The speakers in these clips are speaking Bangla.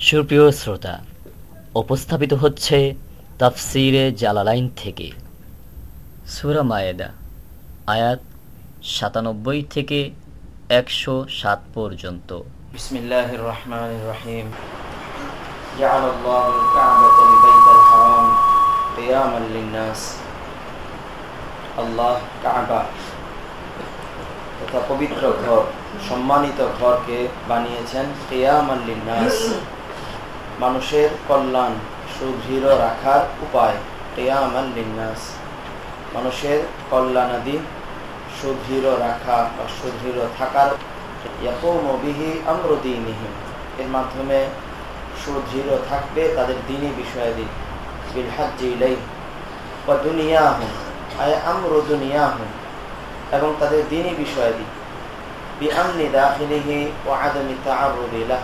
সুপ্রিয় শ্রোতা উপস্থাপিত হচ্ছে তাফসিরে জালালাইন থেকে সুরা মায়েদা আয়াত সাতানব্বই থেকে একশো সাত পর্যন্ত بسم الله الرحمن الرحيم جعل الله الكعبة البيت الحرام قياما للناس আল্লাহ কাবা তথা পবিত্র ঘর সম্মানিত ঘরকে বানিয়েছেন কিয়ামান লিন্নাস মানুষের কল্যাণ সুদৃঢ় রাখার উপায় কিয়ামান লিন্নাস মানুষের কল্যাণাদি সুদৃঢ় রাখা বা সুদৃঢ় থাকার বিহি আমরদিনহিম এর মাধ্যমে সুদৃঢ় থাকবে তাদের দিনী বিষয়াদি। বিলহাজ্জি ইলাই বা দুনিয়া হুম আয় আমর দুনিয়া হুম এবং তাদের দিনী বিষয়াদি। বিআমনি দাখিলিহি ও আদমি তাআরুদিলাহ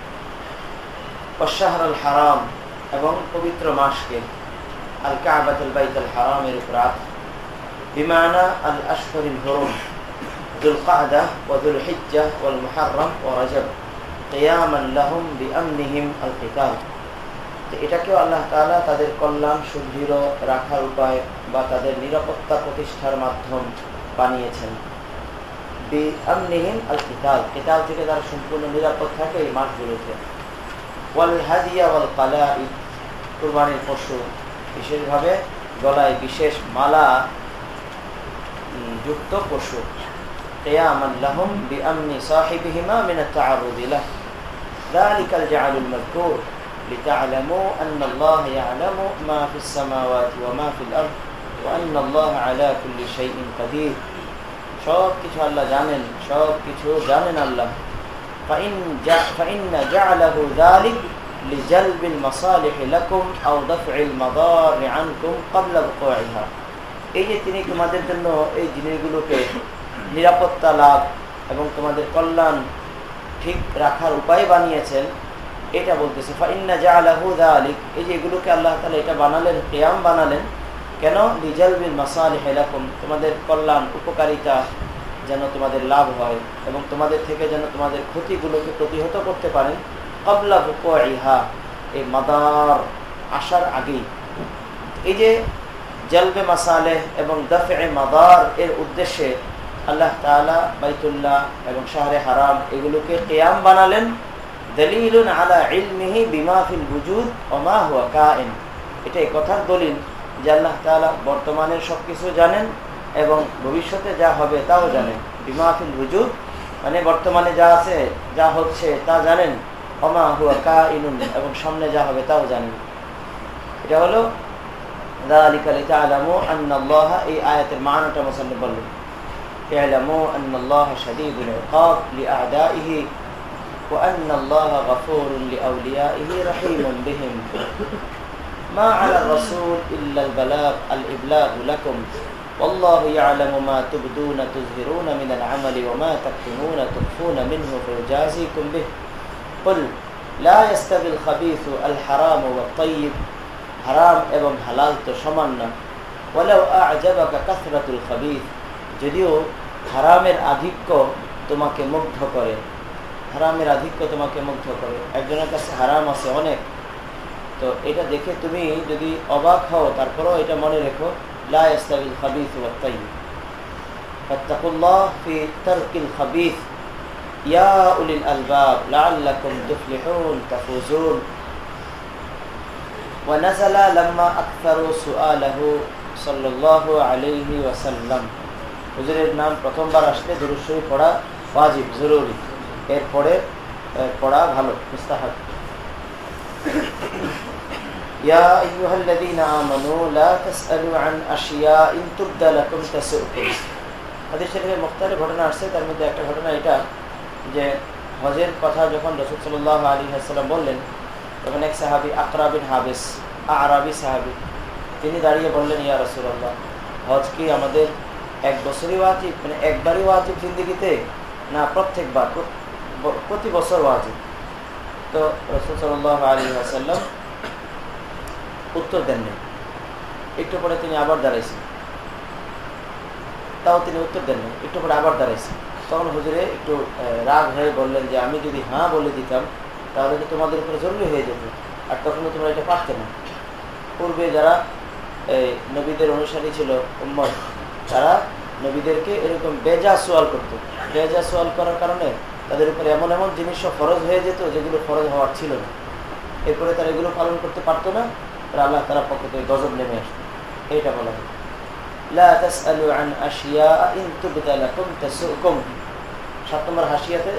অশাহরুল হারাম এবং পবিত্র মাসকে আল কাবাতুল বাইতুল হারামের রাত। বিমানা আল আশফরিন হরম দুল কাদা ওয়াদুল হিজ্জা ওয়াল মুহাররম ও রজব, কেয়ামান লাহুম বিআমনিহিম আল কিতাব তো এটাকেও আল্লাহ তালা তাদের কল্যাণ সুদৃঢ় রাখার উপায় বা তাদের নিরাপত্তা প্রতিষ্ঠার মাধ্যম বানিয়েছেন। বিআমনিহিম আল কিতাল কিতাল থেকে তারা সম্পূর্ণ নিরাপদ থাকে এই মাসগুলোতে। ওয়াল হাদিয়া ওয়াল কালা কুরবানির পশু বিশেষভাবে গলায় বিশেষ মালা যুক্ত পশু قياما لهم بأمن صاحبهما من التعرض له ذلك الجعل المذكور لتعلموا أن الله يعلم ما في السماوات وما في الأرض وأن الله على كل شيء قدير সব কিছু আল্লাহ জানেন সব কিছু জানেন আল্লাহ فإن فإن جعله ذلك لجلب المصالح لكم أو دفع المضار عنكم قبل وقوعها এই যে তিনি তোমাদের জন্য এই জিনিসগুলোকে নিরাপত্তা লাভ এবং তোমাদের কল্যাণ ঠিক রাখার উপায় বানিয়েছেন এটা বলতেছে ফাইন্না জা আলাহুদা আলিক এই যে এগুলোকে আল্লাহ তালা এটা বানালেন কেয়াম বানালেন কেন রিজাল বিন মাসাল হেলাকুম তোমাদের কল্যাণ উপকারিতা যেন তোমাদের লাভ হয় এবং তোমাদের থেকে যেন তোমাদের ক্ষতিগুলোকে প্রতিহত করতে পারেন কবলা বুক ইহা এই মাদার আসার আগেই। এই যে জলবে মাসালে এবং দফে এ মাদার এর উদ্দেশ্যে আল্লাহ তালা বাইতুল্লাহ এবং শাহরে হারাম এগুলোকে কেয়াম বানালেন। দলিলুন আলা ইলমিহি বিমাফিল বুজুদ ওমা হুয়া কায়েন এটা কথার দলিল যে আল্লাহ তালা বর্তমানের সব কিছু জানেন। এবং ভবিষ্যতে যা হবে তাও জানেন বিমাফিল বুজুদ মানে বর্তমানে যা আছে যা হচ্ছে তা জানেন অমা হুয়া কা ইনুন এবং সামনে যা হবে তাও জানেন এটা হলো ذلك لتعلموا أن الله এই আয়াতের মানাটা মোসান্নব বললেন اعلموا أن الله شديد العقاب لأعدائه وأن الله غفور لأوليائه رحيم بهم ما على الرسول إلا البلاغ الإبلاغ لكم والله يعلم ما تبدون تظهرون من العمل وما تكتمون تخفون منه فيجازيكم به قل لا يستوي الخبيث الحرام والطيب حرام এবং হালাল তো সমান না ولو أعجبك كثرة الخبيث যদিও হারামের আধিক্য তোমাকে মুগ্ধ করে হারামের আধিক্য তোমাকে মুগ্ধ করে একজনের কাছে হারাম আছে অনেক তো এটা দেখে তুমি যদি অবাক হও তারপরেও এটা মনে রেখো লা ইস্তাবিল খাবিথ ওয়া তাইয়িব ফাত্তাকুল্লাহ ফি তারকিল খাবিথ ইয়া উলিল আলবাব লাআল্লাকুম তুফলিহুন তাফুজুন ونزل لما أكثروا سؤاله صلى الله عليه وسلم হুজুরের নাম প্রথমবার আসলে দুরুশ্বরী পড়া ওয়াজিব জরুরি এরপরে পড়া ভালো মুস্তাহাব يا أيها الذين آمنوا لا تسألوا عن أشياء إن تبدى لكم تسؤكم হাদিস শরীফের মুখতারে ঘটনা আসছে তার মধ্যে একটা ঘটনা এটা যে হজের কথা যখন রসুল সাল্লাহ আলী হাসাল্লাম বললেন তখন এক সাহাবি আকরা বিন হাবিস আরবি সাহাবি তিনি দাঁড়িয়ে বললেন ইয়া রসুল্লাহ হজ কি আমাদের এক বছরই ওয়াজিব মানে একবারই ওয়াজিব জিন্দিগিতে না প্রত্যেকবার প্রতি বছর ওয়াজিব তো রসুল সাল্লাহ আলী আসাল্লাম উত্তর দেননি। একটু পরে তিনি আবার দাঁড়াইছেন। তাও তিনি উত্তর দেননি, একটু পরে আবার দাঁড়াইছেন। তখন হুজুরে একটু রাগ হয়ে বললেন যে, আমি যদি হ্যাঁ বলে দিতাম, তাহলে তো তোমাদের উপরে জরুরি হয়ে যেত। আর তখন তোমরা এটা পারতে না। পূর্বে যারা এই নবীদের অনুসারী ছিল উম্মদ তারা নবীদেরকে এরকম বেজা সোয়াল করতো। বেজা সোয়াল করার কারণে তাদের উপরে এমন এমন জিনিসও ফরজ হয়ে যেত, যেগুলো ফরজ হওয়ার ছিল না। এরপরে তারা এগুলো পালন করতে পারতো না। তারা আল্লাহ তারা পক্ষ থেকে গজব নেমে আসতো এইটা বলা হয় সাত নম্বর হাসিয়াতে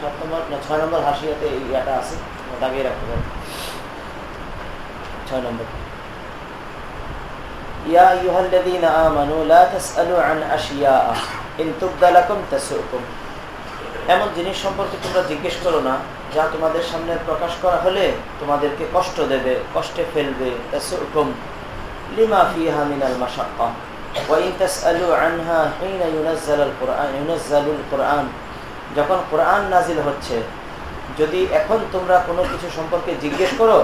সাত নম্বর না ছয় নম্বর হাসিয়াতে এই ইয়াটা আছে দাগিয়ে রাখতে পারে ছয় নম্বর يا أيها الذين آمنوا لا تسألوا عن أشياء إن تبد لكم تسؤكم এমন জিনিস সম্পর্কে তোমরা জিজ্ঞেস করো না যা তোমাদের সামনে প্রকাশ করা হলে তোমাদেরকে কষ্ট দেবে, কষ্টে ফেলবে। যখন কোরআন নাজিল হচ্ছে, যদি এখন তোমরা কোনো কিছু সম্পর্কে জিজ্ঞেস করো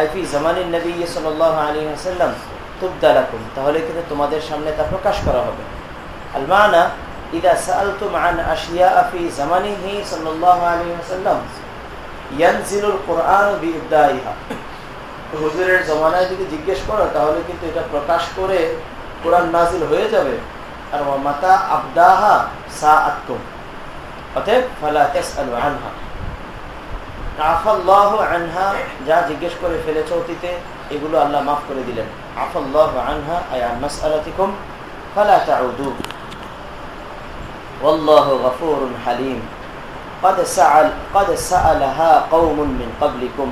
আইফি জামানিন নবী সাল্লাহ আলী হাসাল্লাম তুবদালাকুম তাহলে কিন্তু তোমাদের সামনে তা প্রকাশ করা হবে। আলমানা ইদা সালতুম আন আশিয়া আফি জামানিহি সাল্লাহ আলী হাসাল্লাম ইয়ানজিলুল হুজুরের জমানায় যদি জিজ্ঞেস করো, তাহলে কিন্তু এটা প্রকাশ করে কোরআন নাজিল হয়ে যাবে। আর মাতা আবদাহা সা তাসআলু আনহা। যা জিজ্ঞেস করে এগুলো আল্লাহ মাফ করে দিলেন। قد سأل قد سألها قوم من قبلكم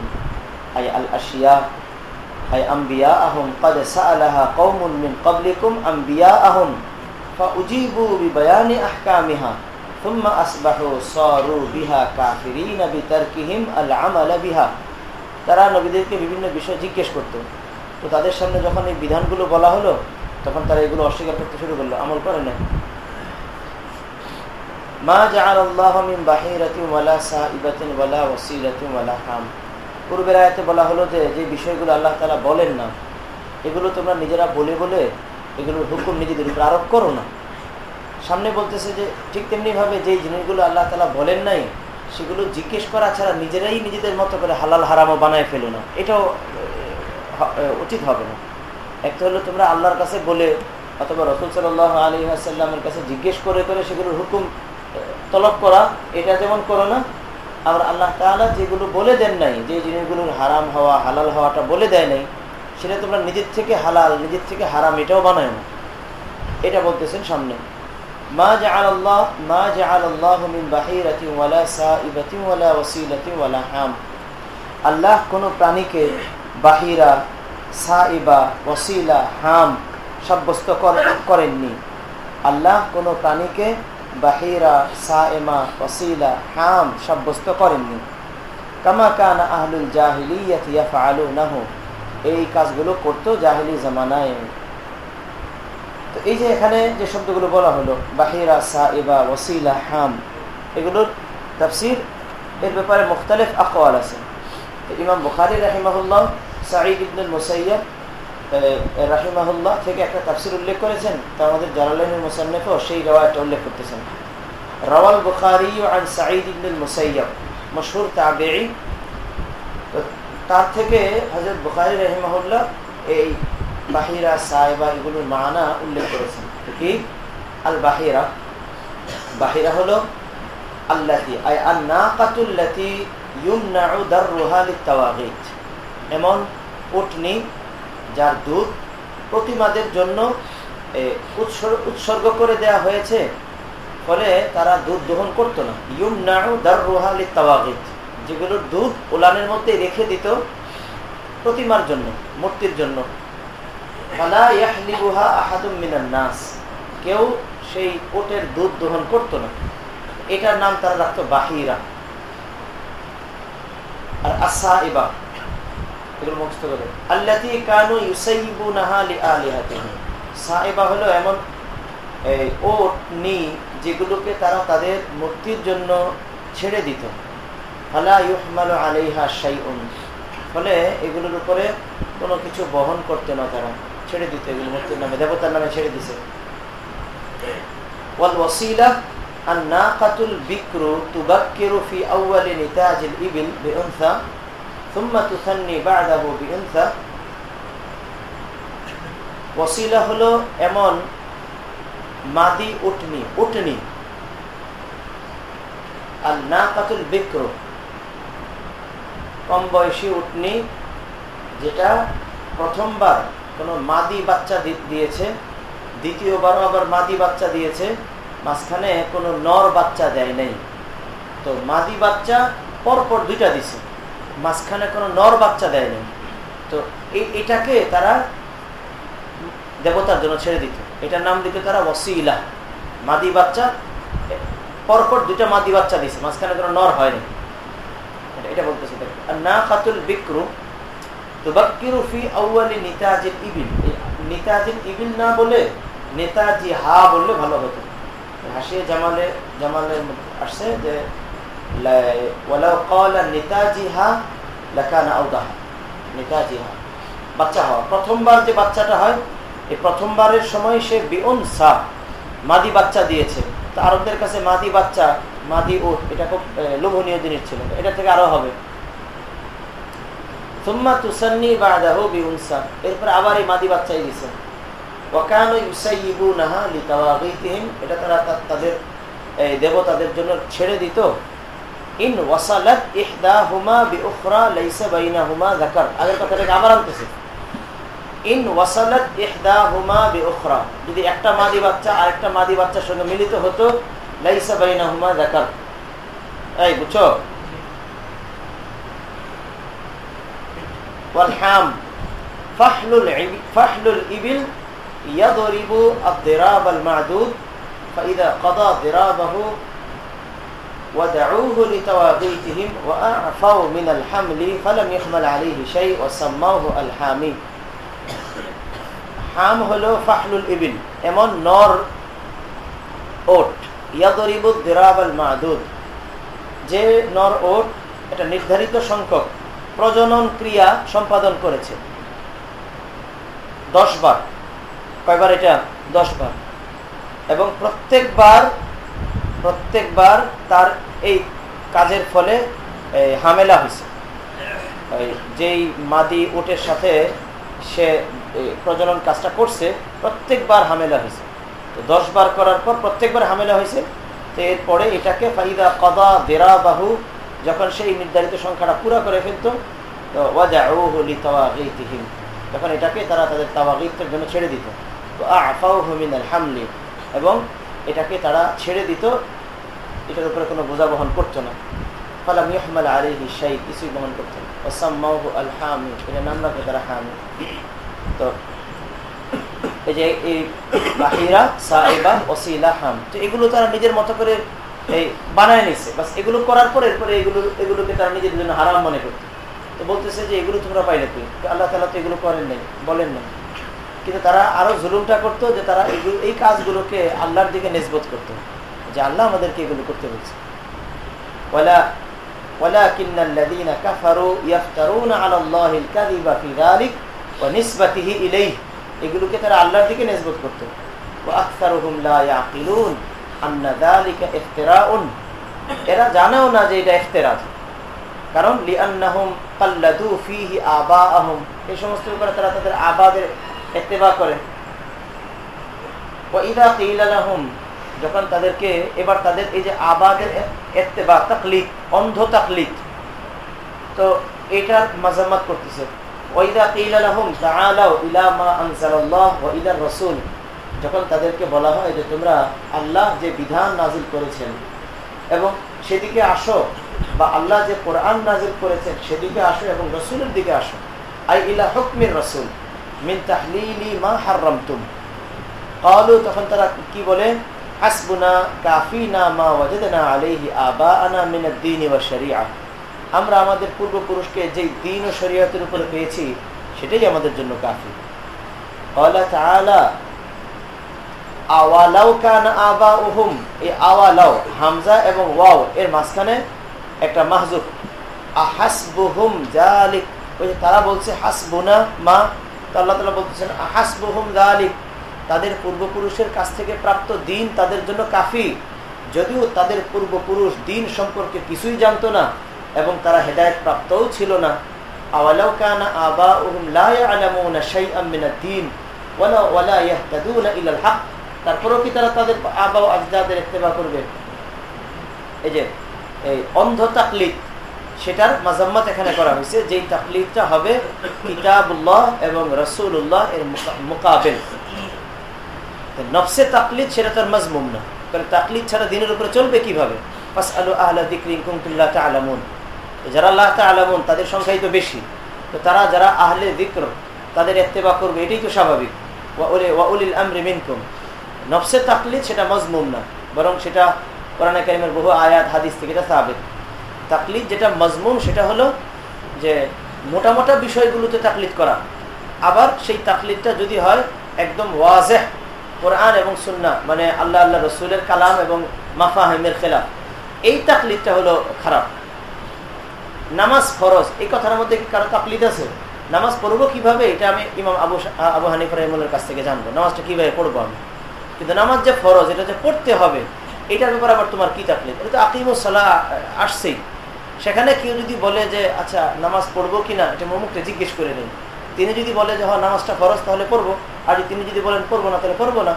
أي الأشياء أي أنبياءهم قد سألها قوم من قبلكم أنبياءهم فأجيبوا ببيان أحكامها ثم أصبحوا صاروا بها كافرين بتركهم العمل بها তারা নবীদেরকে বিভিন্ন বিষয় জিজ্ঞেস করত তো তাদের সামনে যখন এই বিধানগুলো বলা হলো তখন তারা এগুলো অস্বীকার করতে শুরু করলো আমল করে না মা জাআল আল্লাহ মিন বাহিরাতি ওয়ালা সাইবাতিন ওয়ালা ওয়াসিলাতিন ওয়ালা হাম। পূর্বের আয়াতে বলা হলো যে যে বিষয়গুলো আল্লাহ তাআলা বলেন না, এগুলো তোমরা নিজেরা বলে বলে এগুলোর হুকুম নিজেদের উপর আরোপ করো না। সামনে বলতেছে যে, ঠিক তেমনিভাবে যেই জিনিসগুলো আল্লাহ তালা বলেন নাই, সেগুলো জিজ্ঞেস করা ছাড়া নিজেরাই নিজেদের মতো করে হালাল হারামও বানায় ফেলো না। এটাও উচিত হবে না। একটা হলো তোমরা আল্লাহর কাছে বলে, অথবা রসুল সাল আলী আসাল্লামের কাছে জিজ্ঞেস করে করে সেগুলোর হুকুম তলব করা, এটা যেমন করো না, আবার আল্লাহ তালা যেগুলো বলে দেন নাই, যে জিনিসগুলোর হারাম হওয়া, হালাল হওয়াটা বলে দেয় নাই, সেটা তোমরা নিজের থেকে হালাল, নিজের থেকে হারাম এটাও বানায় না এটা বলতেছেন সামনে। মা যে আল্লাহ মা যে আল্লাহ বাহিরাতি ওয়ালা সাইবাতি হাম। আল্লাহ কোনো প্রাণীকে বাহিরা, সাইবা, ওয়াসিলা, হাম সাব্যস্ত করেননি। আল্লাহ কোন প্রাণীকে বাহিরা সাইমা ওসিলা হাম সাব্যস্ত করেননি। কামা আহলুল জাহিলিয়াত ইয়াফআলুনাহু। এই কাজগুলো করতো জাহিলি জামানায়। তো এই যে এখানে যে শব্দগুলো বলা হলো, বাহিরা সাইবা ওসিলা হাম, এগুলোর তাফসির, এর ব্যাপারে মুখতালিফ আকওয়াল আছে। ইমাম বুখারি রাহিমাহুল্লাহ, সাঈদ ইবনুল মুসাইয়াব রাহিমাহুল্লাহ থেকে একটা তাফসির উল্লেখ করেছেন, তা আমাদের জালালাইনুল মুসান্নফেও সেই রেওয়ায়টা উল্লেখ করতেছেন। রাওয়াল বুখারি আন সাঈদ ইবনুল মুসাইয়াব মশহুর তাবেঈ তার থেকে হযরত বুখারী রাহিমাহুল্লাহ এই বাহিরা সাহেবা এগুলোর মানা উল্লেখ করেছেন। কি? আল বাহিরা। বাহিরা হলো আল্লাতি, আই আন্নাকাতুল্লাতি ইউমনাউ দাররুহা লিতাওয়াগিত এমন উটনি যার দুধ প্রতিমাদের জন্য উৎসর্গ করে দেয়া হয়েছে। ফলে তারা দুধ দহন করতো না। ইউম নাড়ু দার রোহালি তাওয়াগিত যেগুলোর দুধ ওলানের মধ্যে রেখে দিত প্রতিমার জন্য, মূর্তির জন্য। নাস। কেউ সেই ওটের দুধ দহন করত না। এটার নাম তারা রাখতো বাহিরা। আর আসা ইবা এগুলো মুখস্থ করে আল্লাতি কানু ইউসাইবু নাহালি আলিহাতিহি সাহেবা হলো এমন ওট নি যেগুলোকে তারা তাদের মুক্তির জন্য ছেড়ে দিত ফালা ইউহমালু আলাইহা শাইউন ফলে এগুলোর উপরে কোনো কিছু বহন করতে না তারা ছেড়ে দিত এগুলো মুক্তির নামে দেবতার নামে ছেড়ে দিছে ওয়াল ওয়াসিলা الناقة البكر تبكر في أول نتاج الإبل بأنثى ثم تثني بعده بأنثى ওসিলা হলো এমন মাদি উটনি উটনি আর না কাতুল বিক্র কম বয়সী উটনি যেটা প্রথমবার কোনো মাদি বাচ্চা দিয়েছে দ্বিতীয়বারও আবার মাদি বাচ্চা দিয়েছে মাঝখানে কোনো নর বাচ্চা দেয় নাই তো মাদি বাচ্চা পরপর দুইটা দিছে মাঝখানে কোনো নর বাচ্চা দেয়নি। তো এটাকে তারা দেবতার জন্য ছেড়ে দিত। এটার নাম দিত তারা ওসিলা মাদি বাচ্চা, পরপর দুইটা মাদি বাচ্চা দিছে মাঝখানে কোনো নর হয়নি। এটা বলতেছে আর না কাতুল বিক্রু ইবিল। ইবিল না বলে, নেতাজি হা বললে ভালো হতো। হাসিয়ে জামালে জামালে আসছে যে বাচ্চা প্রথমবার যে বাচ্চাটা হয়, এই প্রথমবারের সময় সে বিউন সা মাদি বাচ্চা দিয়েছে। তো আরবদের কাছে মাদি বাচ্চা, মাদি উঠ এটা খুব লোভনীয় জিনিস ছিল। এটা থেকে আরও হবে। আবার মাদি বাচ্চাই তারা তাদের দেবতাদের জন্য ছেড়ে দিত। ইন ওয়াসালাত ইহদাহুমা বিউখরা লাইসা বাইনাহুমা যাকার আগের কথাটাকে আবার আনতেছে ইন ওয়াসালাত ইহদাহুমা বিউখরা যদি একটা মাদি বাচ্চা আরেকটা মাদি বাচ্চার সঙ্গে মিলিত হতো লাইসা বাইনাহুমা যাকার এই বুঝছো والحام فحل فحل الإبل يضرب الضراب المعدود فإذا قضى ضرابه ودعوه لتواغيتهم وأعفوا من الحمل فلم يحمل عليه شيء وسموه الحامي হাম হলো ফাহলুল ইবিল এমন নর ওট ইয়াদরিবুদ দিরাবাল মাদুদ যে নর ওট এটা নির্ধারিত সংখ্যক প্রজনন ক্রিয়া সম্পাদন করেছে দশ বার কয়বার এটা দশ বার এবং প্রত্যেকবার প্রত্যেকবার তার এই কাজের ফলে হামেলা হয়েছে। যেই মাদি উটের সাথে সে প্রজনন কাজটা করছে, প্রত্যেকবার হামেলা হয়েছে। তো দশ বার করার পর প্রত্যেকবার হামেলা হয়েছে। তো এরপরে এটাকে ফাইদা কদা দেরা বাহু যখন সেই নির্ধারিত সংখ্যাটা পুরা করে ফেলত, তো তখন এটাকে তারা তাদের তাওয়াগিতের জন্য ছেড়ে দিত। তো এবং এটাকে তারা ছেড়ে দিত, এটার উপরে কোনো বোঝা বহন করতো না। কিছুই বহন আল হামি এটা নাম রাখে তারা হামি। তো, এই যে এই বাহিরা সাহেবা হাম, তো এগুলো তারা নিজের মতো করে এই বানায় নিচ্ছে বাস এগুলো করার পরে এরপরে এগুলো, এগুলোকে তারা নিজের জন্য হারাম মনে করতো। তো বলতেছে যে এগুলো তোমরা পাইলে তুই আল্লাহ তালা তো এগুলো করেন নাই, বলেন নাই। কিন্তু তারা আরো জুলুমটা করতো যে তারা এই কাজগুলোকে আল্লাহর দিকে নেসবত করতো যে আল্লাহ আমাদেরকে এগুলো করতে বলছে ولكن الذين كفروا يفترون على الله الكذب في ذلك ونسبته إليه এগুলোকে তারা আল্লাহর দিকে নেসবত করতো وأكثرهم لا يعقلون أن ذلك افتراء এরা জানেও না যে এটা ইফতিরা কারণ লিআন্নাহুম কাল্লাদু ফিহি আবাআহুম এই সমস্ত ব্যাপারে তারা তাদের আবাদের ইত্তেবা করে। যখন তাদেরকে এবার তাদের এই যে আবাদের এত্তেবা তাকলিদ, অন্ধ তাকলিদ, তো এটার মাজাম্মাত করতেছে। যখন তাদেরকে বলা হয় যে তোমরা আল্লাহ যে বিধান নাজিল করেছেন এবং সেদিকে আসো বা আল্লাহ যে কোরআন নাজিল করেছেন সেদিকে আসো এবং রসুলের দিকে আসো। আই ইলা হুকমির রসুল মিন তাহলিলি মা হাররামতুম। কালু, তখন তারা কি বলে? হাসবুনা কাফিনা মা ওয়াজাদনা আলাইহি আবাআনা মিন আদ-দীন ওয়া শরিয়া আমরা আমাদের পূর্বপুরুষকে যে দিন ও শরীয়তের উপরে পেয়েছি, সেটাই আমাদের জন্য কাফি। আল্লাহ তাআলা আওয়ালাও কান আবা উহুম এই আওয়ালাও হামজা এবং ওয়াও, এর মাঝখানে একটা মাহজুব। আহাসবুহুম জালিক ওই যে তারা বলছে, হাসবুনা মা আল্লাহ তালা বলতেছেন, আহাসবুহুম জালিক তাদের পূর্বপুরুষের কাছ থেকে প্রাপ্ত দিন তাদের জন্য কাফি যদিও তাদের পূর্বপুরুষ দিন সম্পর্কে কিছুই জানতো না এবং তারা হেদায়ত প্রাপ্তও ছিল না। আবা ওয়ালা ওয়ালা তারপরেও কি তারা তাদের আবা আজদাদের করবে? এই যে, এই অন্ধ তাকলিদ সেটার মাজাম্মত এখানে করা হয়েছে, যেই তাকলিদটা হবে কিতাবুল্লাহ এবং রসুল্লাহ এর মোকাবেল। নফসে তাকলিদ সেটা তার মজমুম না। কারণ তাকলিদ ছাড়া দিনের উপরে চলবে কীভাবে? আলামুন যারা আলামুন তাদের সংখ্যাই তো বেশি। তো তারা যারা আহলে তাদের করবে, এটাই তো স্বাভাবিক। ওয়াউলিল আমরি নফসে তাকলিদ সেটা মজমুম না, বরং সেটা কোরআনে কারিমের বহু আয়াত, হাদিস থেকে এটা সাবেক তাকলিদ যেটা মজমুম সেটা হলো যে মোটা মোটা বিষয়গুলোতে তাকলিদ করা। আবার সেই তাকলিদটা যদি হয় একদম ওয়াজেহ, কোরআন এবং সুন্না মানে আল্লাহ আল্লাহ রসুলের কালাম এবং মাফাহিমের খেলাফ। এই তাকলিদটা হলো খারাপ। নামাজ ফরজ, এই কথার মধ্যে কারও তাকলিদ আছে? নামাজ পড়ব কীভাবে? এটা আমি ইমাম আবু আবু হানিফ রহমুল্লার কাছ থেকে জানব। নামাজটা কীভাবে পড়ব আমি? কিন্তু নামাজ যে ফরজ, এটা যে পড়তে হবে, এটার ব্যাপারে আবার তোমার কি তাকলিদ? এটা তো আকিমুসাল্লাহ আসছেই। সেখানে কেউ যদি বলে যে আচ্ছা নামাজ পড়ব কিনা? এটা মমুখকে জিজ্ঞেস করে নিন। তিনি যদি বলে যে হ্যাঁ নামাজটা ফরজ, তাহলে পড়ব। আর তিনি যদি বলেন, পড়ব না, তাহলে পড়ব না।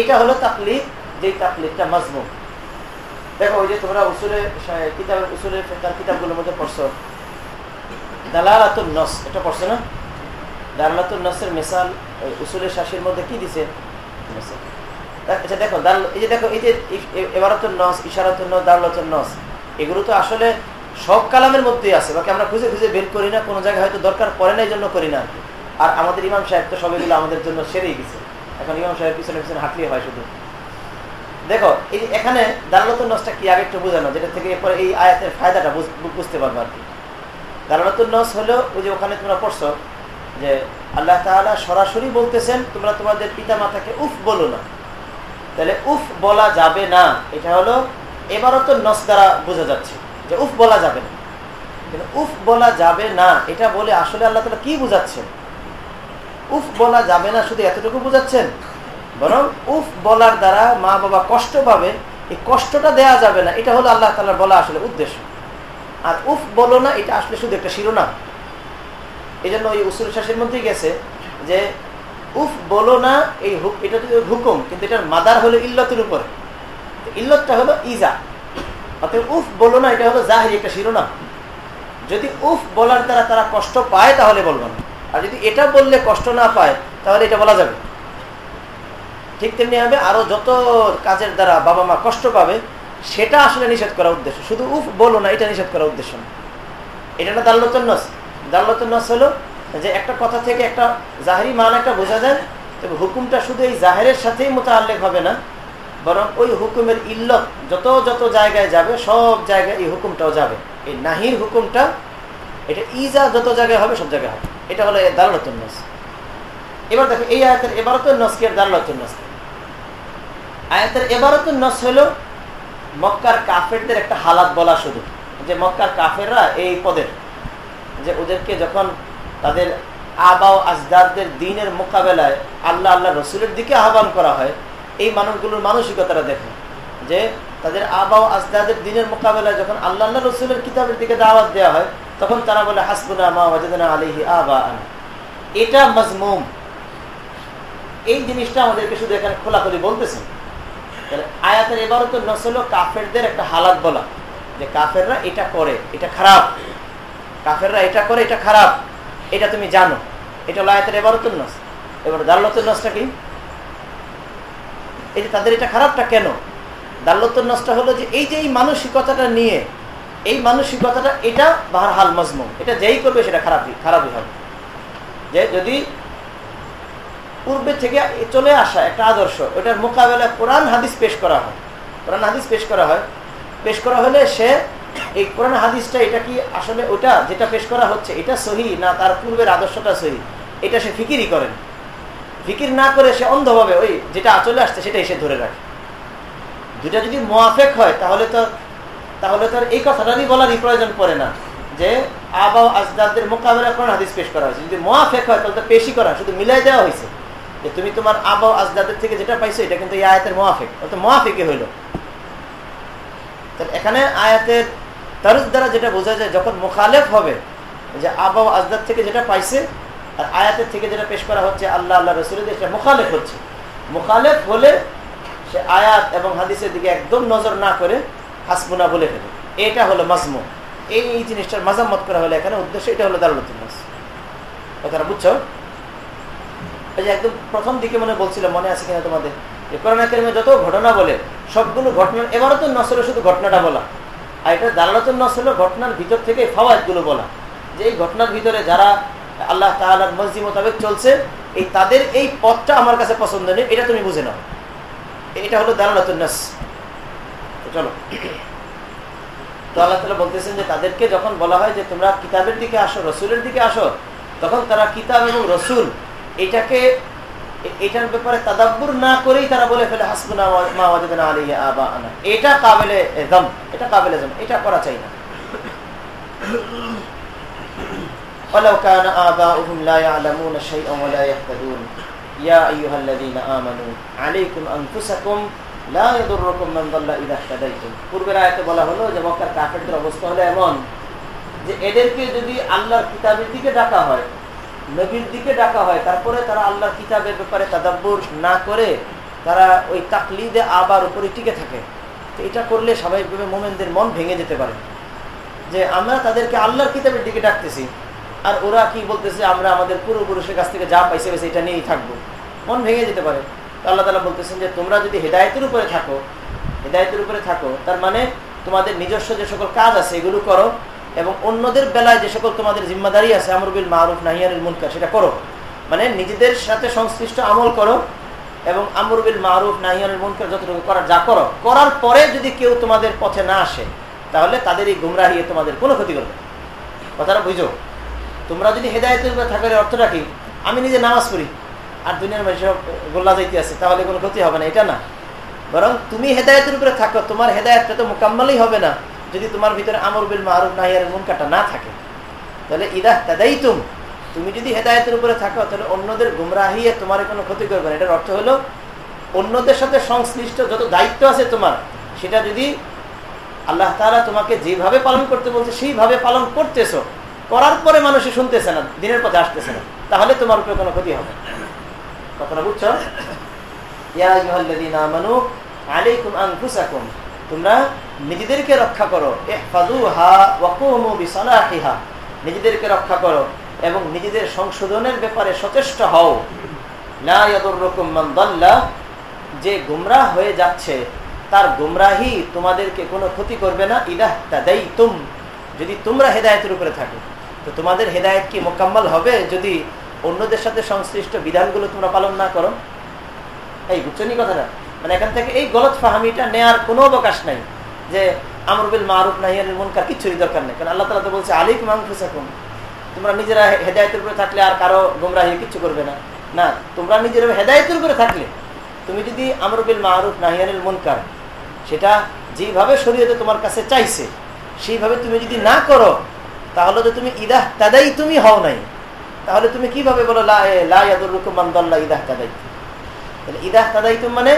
এটা হলো তাকলিফ, যেই তাকলিদটা মাজমুম। দেখো, ওই যে তোমরা উসুলে কিতাবের উসুলে তার কিতাবগুলোর মধ্যে পড়ছো। দালালাতুল নস, এটা পড়ছো না? দালালাতুল নসের মেসাল উসুলের শাসির মধ্যে কি দিছে? আচ্ছা দেখো, দাল, এই যে দেখো, এই যে এবারতুল নস ইশারাতুল নস দালালাতুল নস। এগুলো তো আসলে সব কালামের মধ্যেই আছে। বাকি আমরা খুঁজে খুঁজে বের করি না, কোনো জায়গায় হয়তো দরকার পড়ে না এই জন্য করি না। আর আমাদের ইমাম সাহেব তো সবগুলো আমাদের জন্য সেরেই গেছে। এখন ইমাম সাহেব পিছনে পিছনে হাঁটলে হয় শুধু। দেখো, এই এখানে দালালতুল নসটা কি আগে একটু বোঝানো, যেটা থেকে এরপরে এই আয়াতের ফায়দাটা বুঝতে পারব আর কি। দালালতুল নস হলো ওই যে ওখানে তোমরা পড়ছো যে আল্লাহ তাআলা সরাসরি বলতেছেন, তোমরা তোমাদের পিতা মাতাকে উফ বলো না। তাহলে উফ বলা যাবে না। এটা হলো এবারও তো নস দ্বারা বোঝা যাচ্ছে যে উফ বলা যাবে না। কিন্তু উফ বলা যাবে না, এটা বলে আসলে আল্লাহ তালা কি বুঝাচ্ছেন? উফ বলা যাবে না শুধু এতটুকু বুঝাচ্ছেন? বরং উফ বলার দ্বারা মা বাবা কষ্ট পাবে এই কষ্টটা দেয়া যাবে না, এটা হলো আল্লাহ তালার বলা আসলে উদ্দেশ্য। আর উফ বলো না, এটা আসলে শুধু একটা শিরোনাম। এই জন্য ওই উসুল শাসের মধ্যেই গেছে যে উফ বলো না, এই এটা হুকুম, কিন্তু এটার মাদার হলো ইল্লতের উপরে। ইল্লতটা হলো ইজা। অতএব উফ বলো না, এটা হলো জাহির একটা শিরোনাম। যদি উফ বলার দ্বারা তারা কষ্ট পায়, তাহলে বলব না। আর যদি এটা বললে কষ্ট না পায়, তাহলে এটা বলা যাবে ঠিক তেমনি হবে আরও যত কাজের দ্বারা বাবা মা কষ্ট পাবে, সেটা আসলে নিষেধ করা উদ্দেশ্য। শুধু উফ বলো না, এটা নিষেধ করা উদ্দেশ্য না। এটা না দাল্লতন নস। দাল্লতন নস হলো যে একটা কথা থেকে একটা জাহারি মান একটা বোঝা যায়, তবে হুকুমটা শুধু এই জাহেরের সাথেই মোতাল্লেক হবে না। বরং ওই হুকুমের ইল্লত যত যত জায়গায় যাবে, সব জায়গায় এই হুকুমটাও যাবে। এই নাহির হুকুমটা, এটা ইজা যত জায়গায় হবে, সব জায়গায় হবে। এটা হলো দালালতুল নস। এবার দেখো, এই আয়াতের এবারতুল নস কি আর নস? আয়াতের এবারতুল নস হলো মক্কার কাফেরদের একটা হালাত বলা শুধু যে মক্কার কাফেররা এই পদের, যে ওদেরকে যখন তাদের আবাও আজদারদের দিনের মোকাবেলায় আল্লাহ আল্লাহ রসুলের দিকে আহ্বান করা হয় এই মানুষগুলোর মানসিকতাটা দেখে। যে তাদের আবাও আজদাদের দিনের মোকাবেলায় যখন আল্লাহ রসুলের কিতাবের দিকে দাওয়াত দেওয়া হয়, তখন তারা বলে ওয়াজেদনা আলিহি আবা এটা মজমুম। এই জিনিসটা আমাদেরকে শুধু এখানে খোলাখুলি বলতেছেন আয়াতের এবারও তো নসল কাফেরদের একটা হালাত বলা, যে কাফেররা এটা করে, এটা খারাপ। কাফেররা এটা করে, এটা খারাপ। এটা তুমি জানো। এটা হলো আয়াতের এবারতুল নস। এবার দাল্লতুল নসটা কি? যে তাদের এটা খারাপটা কেন? দাল্লতুল নসটা হলো যে এই যে এই মানসিকতাটা নিয়ে, এই মানসিকতাটা এটা বাহার হাল মজমুম। এটা যেই করবে সেটা খারাপই খারাপই হবে। যে যদি পূর্বে থেকে চলে আসা একটা আদর্শ, ওটার মোকাবেলায় কোরআন হাদিস পেশ করা হয়। কোরআন হাদিস পেশ করা হয়। পেশ করা হলে সে এই কোরআন হাদিসটা এটা কি আসলে ওটা যেটা পেশ করা হচ্ছে, এটা সহি না তার পূর্বের আদর্শটা সহি? এটা সে ফিকিরই করেন। ফিকির না করে সে অন্ধভাবে ওই যেটা চলে আসছে সেটাই সে ধরে রাখে। দুটা যদি মোয়াফেক হয়, তাহলে তো তাহলে তো এই কথাটারই বলারই প্রয়োজন পড়ে না যে আবা আজদাদের মোকাবেলা কোরআন হাদিস পেশ করা হয়েছে। যদি মোয়াফেক হয়, তাহলে তো পেশি করা, শুধু মিলাই দেওয়া হয়েছে। যে তুমি তোমার আবা আজদাদের থেকে যেটা পাইছো, এটা কিন্তু এই আয়াতের মোয়াফেক তো মোয়াফেকে হইল। এখানে আয়াতের তারুজ দ্বারা যেটা বোঝা যায়, যখন মোখালেফ হবে, যে আবা আজদাদ থেকে যেটা পাইছে আর আয়াতের থেকে যেটা পেশ করা হচ্ছে, আল্লাহ আল্লাহ রসুলের সেটা মোখালেফ হচ্ছে। মোখালেফ হলে সে আয়াত এবং হাদিসের দিকে একদম নজর না করে হাসবুনা বলে ফেলে। এটা হলো মাজমু। এই এই জিনিসটার মাজাম্মত করা হলে এখানে। উদ্দেশ্য এটা হলো দারুলতুল নাস। কথাটা বুঝছ? এই যে একদম প্রথম দিকে মনে বলছিল, মনে আছে কিনা তোমাদের? যে করোনা কেরিমে যত ঘটনা বলে, সবগুলো ঘটনা এবারও তো নসল শুধু ঘটনাটা বলা। আর এটা দালালতুল নসল ঘটনার ভিতর থেকে ফাওয়ায়দগুলো বলা। যে এই ঘটনার ভিতরে যারা আল্লাহ তাআলার মর্জি মোতাবেক চলছে। এই তাদের এই পথটা আমার কাছে পছন্দ নেই, এটা তুমি বুঝে নাও। এটা হলো দালালতুল নাস। চলো। তো আল্লাহ তালা বলতেছেন যে তাদেরকে যখন বলা হয় যে তোমরা কিতাবের দিকে আসো, রসুলের দিকে আসো, তখন তারা কিতাব এবং রসুল এটাকে, এটার ব্যাপারে তাদাব্বুর না করেই তারা বলে ফেলে, হাসবুনা মা ওয়াজেদনা আলিয়া আবা আনা এটা কাবেলে দম এটা কাবেলে এটা করা চাই না। ولو كان آباؤهم لا يعلمون شيئا ولا يهتدون يا أيها الذين آمنوا عليكم أنفسكم لا يضركم من ضل إذا اهتديتم পূর্বের আয়াতে বলা হলো যে মক্কার কাফেরদের অবস্থা হলো এমন যে এদেরকে যদি আল্লাহর কিতাবের দিকে ডাকা হয় নবীর দিকে ডাকা হয় তারপরে তারা আল্লাহর কিতাবের ব্যাপারে তাদাব্বুর না করে তারা ওই তাকলিদে আবার উপরে টিকে থাকে তো এটা করলে স্বাভাবিকভাবে মোমেনদের মন ভেঙে যেতে পারে যে আমরা তাদেরকে আল্লাহর কিতাবের দিকে ডাকতেছি আর ওরা কি বলতেছে, আমরা আমাদের পূর্বপুরুষের কাছ থেকে যা পাইছে গেছে এটা নিয়েই থাকব। মন ভেঙে যেতে পারে। তো আল্লাহ তালা বলতেছেন যে, তোমরা যদি হেদায়তের উপরে থাকো, হেদায়তের উপরে থাকো, তার মানে তোমাদের নিজস্ব যে সকল কাজ আছে, এগুলো করো এবং অন্যদের বেলায় যে সকল তোমাদের জিম্মাদারি আছে আমরুবিল মারুফ নাহিয়ানুল মুনকার, সেটা করো। মানে নিজেদের সাথে সংশ্লিষ্ট আমল করো এবং আমরুবিল মারুফ নাহিয়ানুল মুনকার যতটুকু করার, যা করো। করার পরে যদি কেউ তোমাদের পথে না আসে, তাহলে তাদের এই গুমরাহিয়ে তোমাদের কোনো ক্ষতি করবে কথাটা বুঝো তোমরা যদি হেদায়তের উপরে থাকার অর্থটা কি আমি নিজে নামাজ পড়ি, আর দুনিয়ার মানুষ গোল্লা যাইতে আছে, তাহলে কোনো ক্ষতি হবে না, এটা না। বরং তুমি হেদায়তের উপরে থাকো, তোমার হেদায়তটা তো মোকাম্মলই হবে না, যদি তোমার ভিতরে আমর বিল মাহরুফ নাহিয়ার মুনকাটা না থাকে। তাহলে ইদাহ তাদাই তুম তুমি যদি হেদায়তের উপরে থাকো, তাহলে অন্যদের গুমরাহিয়ে তোমার কোনো ক্ষতি করবে না। এটার অর্থ হলো, অন্যদের সাথে সংশ্লিষ্ট যত দায়িত্ব আছে তোমার, সেটা যদি আল্লাহ তালা তোমাকে যেভাবে পালন করতে বলছে, সেইভাবে পালন করতেছো করার পরে মানুষে শুনতেছে না, দিনের পথে আসতেছে না। তাহলে তোমার উপরে কোনো ক্ষতি হবে কথাটা বুঝছ? তোমরা নিজেদেরকে রক্ষা করো নিজেদেরকে রক্ষা করো এবং নিজেদের সংশোধনের ব্যাপারে সচেষ্ট হও। যে গুমরাহ হয়ে যাচ্ছে, তার গুমরাহি তোমাদেরকে কোনো ক্ষতি করবে না। ইলাহ তাদাই তুম যদি তোমরা হেদায়তের উপরে থাকো। তো তোমাদের হেদায়ত কি মোকাম্মল হবে যদি অন্যদের সাথে সংশ্লিষ্ট বিধানগুলো তোমরা পালন না করো? এই বুঝছনি কথাটা? মানে এখান থেকে এই গলত ফাহামিটা নেয়ার কোনো অবকাশ নাই যে আমরবিল মারুফ নাহিয়ানের মনকার কিছুরই দরকার নেই। কারণ আল্লাহ তালা তো বলছে আলিক মাংফুসাকুম তোমরা নিজেরা হেদায়তের উপরে থাকলে আর কারও গোমরাহি কিছু করবে না। না, তোমরা নিজেরা হেদায়তের উপরে থাকলে তুমি যদি আমরবিল মারুফ নাহিয়ানের মনকার, সেটা যেভাবে শরীয়তে তোমার কাছে চাইছে, সেইভাবে তুমি যদি না করো তাহলে তো তুমি ইদাহ তাদাই তুমি হও নাই। তাহলে তুমি কীভাবে বলো ইদাহ তাদাই? তাহলে ইদাহ তাদাই তুমি মানে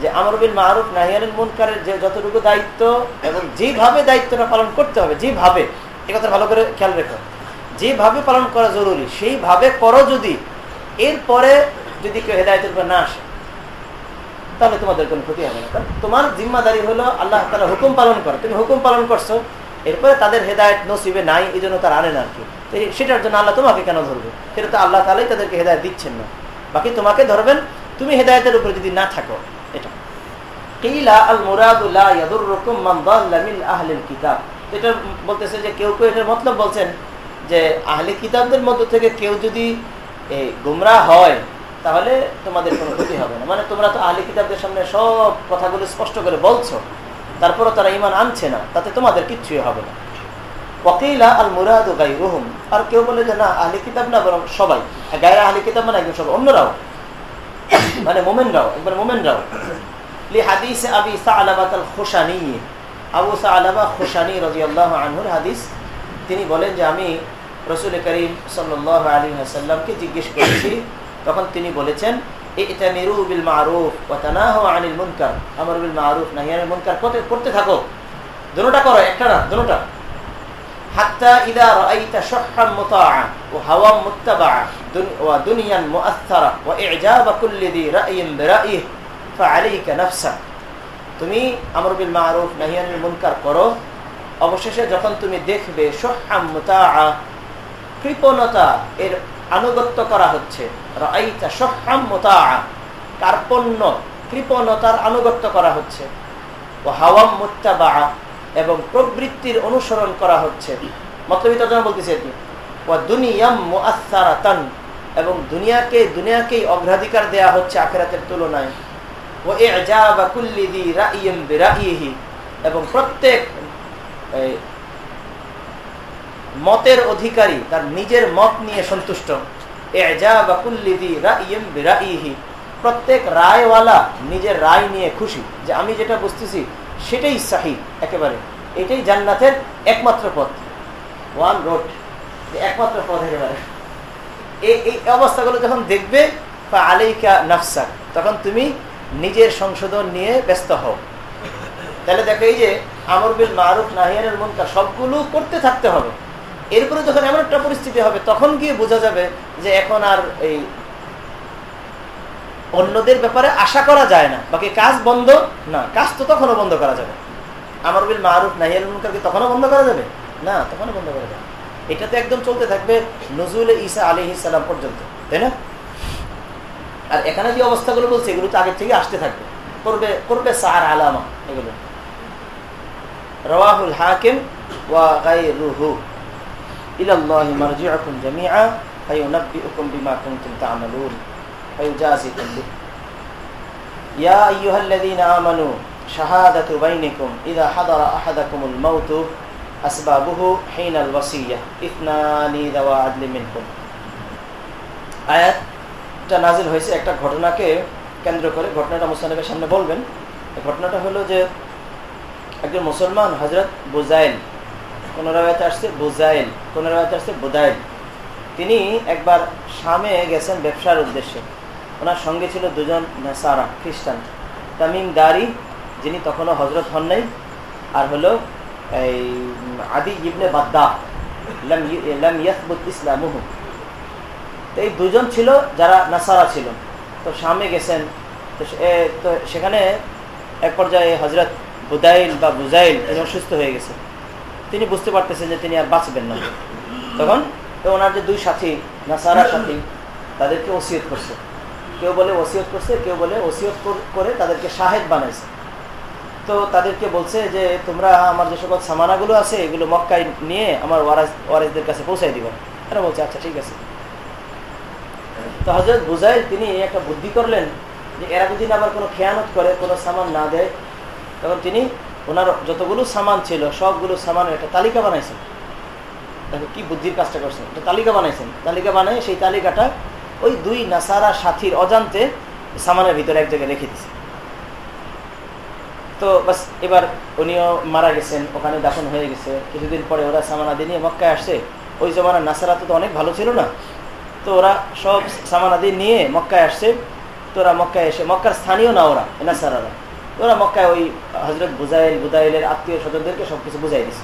যে আমরবিল মারুফ নাহিয়ানুল মুনকারের যে যতটুকু দায়িত্ব এবং যেভাবে দায়িত্বটা পালন করতে হবে, যেভাবে, এ কথা ভালো করে খেয়াল রেখো, যেভাবে পালন করা জরুরি, সেইভাবে করো যদি, এরপরে যদি কেউ হেদায়তের উপর না আসে, তাহলে তোমাদের কোনো ক্ষতি হবে না। তোমার জিম্মাদারি হলো আল্লাহ তালা হুকুম পালন করো। তুমি হুকুম পালন করছ এরপরে তাদের হেদায়ত নসিবে নাই এই জন্য তারা আনে না আর কি। সেটার জন্য আল্লাহ তোমাকে কেন ধরবে? সেটা তো আল্লাহ তালাই তাদেরকে হেদায়ত দিচ্ছেন না। বাকি তোমাকে ধরবেন, তুমি হেদায়তের উপরে যদি না থাকো, এটা। এটা বলতেছে যে কেউ কেউ এটার মতলব বলছেন যে আহলে কিতাবদের মধ্য থেকে কেউ যদি গুমরা হয়, তাহলে তোমাদের কোনো ক্ষতি হবে না। মানে তোমরা তো আহলে কিতাবদের সামনে সব কথাগুলো স্পষ্ট করে বলছো। তারপরও তারা ইমান আনছে না, তাতে তোমাদের কিচ্ছুই হবে না। আল মুরাদ গাই আর কেউ বলে যে না কিতাব না, বরং সবাই। গায়ের কিতাব মানে সবাই, অন্যরাও। মানে মোমেনরাও, একবার মোমেনরাও। লি হাদিস আবি আল খুশানি আবু রাজিয়াল্লাহু আনহুর হাদিস, তিনি বলেন যে আমি রসুল করিম সাল্লাল্লাহু আলাইহি ওয়াসাল্লামকে জিজ্ঞেস করেছি, তখন তিনি বলেছেন ইতামিরু বিল মারুফ ওয়া তানাহু আনিল মুনকার আমর বিল মারুফ নাহি আনিল মুনকার করতে থাকো। দুটোটা করো, একটা না, দুটোটা। হাত্তা ইদা রাআইতা শাহহাম মুতাআ ওয়া হাওয়া মুত্তাবাআ ওয়া দুনিয়ান মুআসসারা ওয়া ইজাবা কুল্লি দি রাইন বিরাইহ, ফাআলাইকা নাফসা তুমি আমর বিল মারুফ, নাহি আনিল মুনকার করো। অবশেষে যখন তুমি দেখবে শাহহাম মুতাআ, কৃপণতা এর আনুগত্য করা হচ্ছে। কার্পণ্য, কৃপণতার আনুগত্য করা হচ্ছে। ও হাওয়াম মুত্তাবা এবং প্রবৃত্তির অনুসরণ করা হচ্ছে। মতলবী বলতেছি ও দুনিয়াম এবং দুনিয়াকে, দুনিয়াকেই অগ্রাধিকার দেয়া হচ্ছে আখেরাতের তুলনায়। ও বিরাইহি। এবং প্রত্যেক মতের অধিকারী তার নিজের মত নিয়ে সন্তুষ্ট। প্রত্যেক রায়ওয়ালা নিজের রায় নিয়ে খুশি যে আমি যেটা বুঝতেছি সেটাই সাহি একেবারে। এটাই জান্নাতের একমাত্র পথ। ওয়ান রোড একমাত্র পথ একেবারে। এই অবস্থাগুলো যখন দেখবে বা আলাইকা নাফসা তখন তুমি নিজের সংশোধন নিয়ে ব্যস্ত হও। তাহলে দেখো এই যে, আমর বিল মারুফ নাহিয়ানের মনকা সবগুলো করতে থাকতে হবে। এরপরে যখন এমন একটা পরিস্থিতি হবে, তখন গিয়ে বোঝা যাবে যে এখন আর এই অন্যদের ব্যাপারে আশা করা যায় না। বাকি কাজ বন্ধ না, কাজ তো তখনও বন্ধ করা যাবে। আমার বিল মারুফ নাহিয়াল মুনকারকে তখনও বন্ধ করা যাবে? না, তখনও বন্ধ করা যাবে। এটা তো একদম চলতে থাকবে নজরুল ইসা আলি ইসালাম পর্যন্ত, তাই না? আর এখানে যে অবস্থাগুলো বলছে, এগুলো তো আগের থেকে আসতে থাকবে। করবে করবে সার আলামা এগুলো। রওয়াহুল হাকিম ওয়া গাই রুহু ইলাল্লাহি মারজিউকুম জামিআ হয়েছে একটা ঘটনাকে কেন্দ্র করে, ঘটনাটা মুসলানবের সামনে বলবেন। ঘটনাটা হলো যে একজন মুসলমান হজরত বুজাইল কোন রায়তে আসছে বুজাইল, কোন রায়তে আসছে বুদাইল। তিনি একবার শামে গেছেন ব্যবসার উদ্দেশ্যে। ওনার সঙ্গে ছিল দুজন সারা খ্রিস্টান। তামিম দারি যিনি তখনও হজরত হন নাই, আর হলো এই আদি ইবনে বাদ্দা ইসলামুহ। তো এই দুজন ছিল যারা নাসারা ছিল। তো সামনে গেছেন, তো সেখানে এক পর্যায়ে হজরত বুদাইল বা বুজাইল, তিনি অসুস্থ হয়ে গেছে তিনি বুঝতে পারতেছেন যে তিনি আর বাঁচবেন না। তখন ওনার যে দুই সাথী, নাসারা সাথী, তাদেরকে ওসিয়ত করছে। কেউ বলে ওসিয়ত করছে, কেউ বলে ওসিয়ত করে তাদেরকে শাহেদ বানাইছে। তো তাদেরকে বলছে যে, তোমরা আমার যে সকল সামানাগুলো আছে, এগুলো মক্কায় নিয়ে আমার ওয়ারাজ ওয়ারেজদের কাছে পৌঁছাই দিবা। এরা বলছে আচ্ছা ঠিক আছে। তো হজরত বুঝাই তিনি একটা বুদ্ধি করলেন যে, এরা যদি আবার কোনো খেয়ানত করে, কোনো সামান না দেয়, তখন তিনি ওনার যতগুলো সামান ছিল, সবগুলো সামানের একটা তালিকা বানাইছেন। দেখো কি বুদ্ধির কাজটা করছেন। একটা তালিকা বানাইছেন। তালিকা বানাই সেই তালিকাটা ওই দুই নাসারা সাথীর অজান্তে সামানের ভিতরে এক জায়গায় রেখে দিছে। তো বাস, এবার উনিও মারা গেছেন, ওখানে দাফন হয়ে গেছে। কিছুদিন পরে ওরা সামানাদি নিয়ে মক্কায় আসছে। ওই জমানার নাসারা তো অনেক ভালো ছিল না। তো ওরা সব সামানাদি নিয়ে মক্কায় আসছে। তো ওরা মক্কায় এসে, মক্কার স্থানীয় না ওরা, নাসারারা। ওরা মক্কায় ওই হজরত বুজাইল বুদাইলের আত্মীয় স্বজনদেরকে সবকিছু বুঝাই দিছে।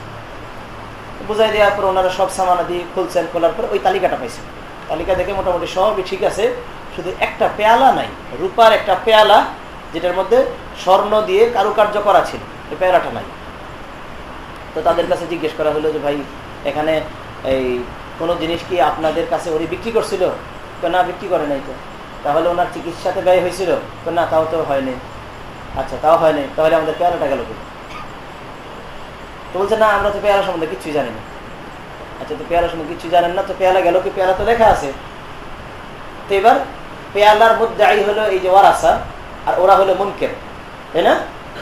বুঝাই দেওয়ার পর ওনারা সব সামান দিয়ে খুলছেন, খোলার পর ওই তালিকাটা পাইছে। তালিকা দেখে মোটামুটি সবই ঠিক আছে, শুধু একটা পেয়ালা নাই, রূপার একটা পেয়ালা, যেটার মধ্যে স্বর্ণ দিয়ে কারুকার্য করা ছিল, এই পেয়ালাটা নাই। তো তাদের কাছে জিজ্ঞেস করা হলো যে, ভাই, এখানে এই কোনো জিনিস কি আপনাদের কাছে উনি বিক্রি করছিল? তো, না, বিক্রি করে নাই তো। তাহলে ওনার চিকিৎসাতে ব্যয় হয়েছিল? তো, না, তাও তো হয়নি। আচ্ছা তাও হয়নি তাহলে আমাদের পেয়ারাটা গেল কি তো বলছে, না, আমরা তো পেয়ারা সম্বন্ধে কিছুই জানি না। আচ্ছা তো পেয়ারা সম্বন্ধে কিছু জানেন না, তো পেয়ালা গেল কি? পেয়ালা তো লেখা আছে। তো এবার পেয়ালার মধ্যে আই হলো এই যে ওয়ারাসা, আর ওরা হলো মুনকের, তাই না?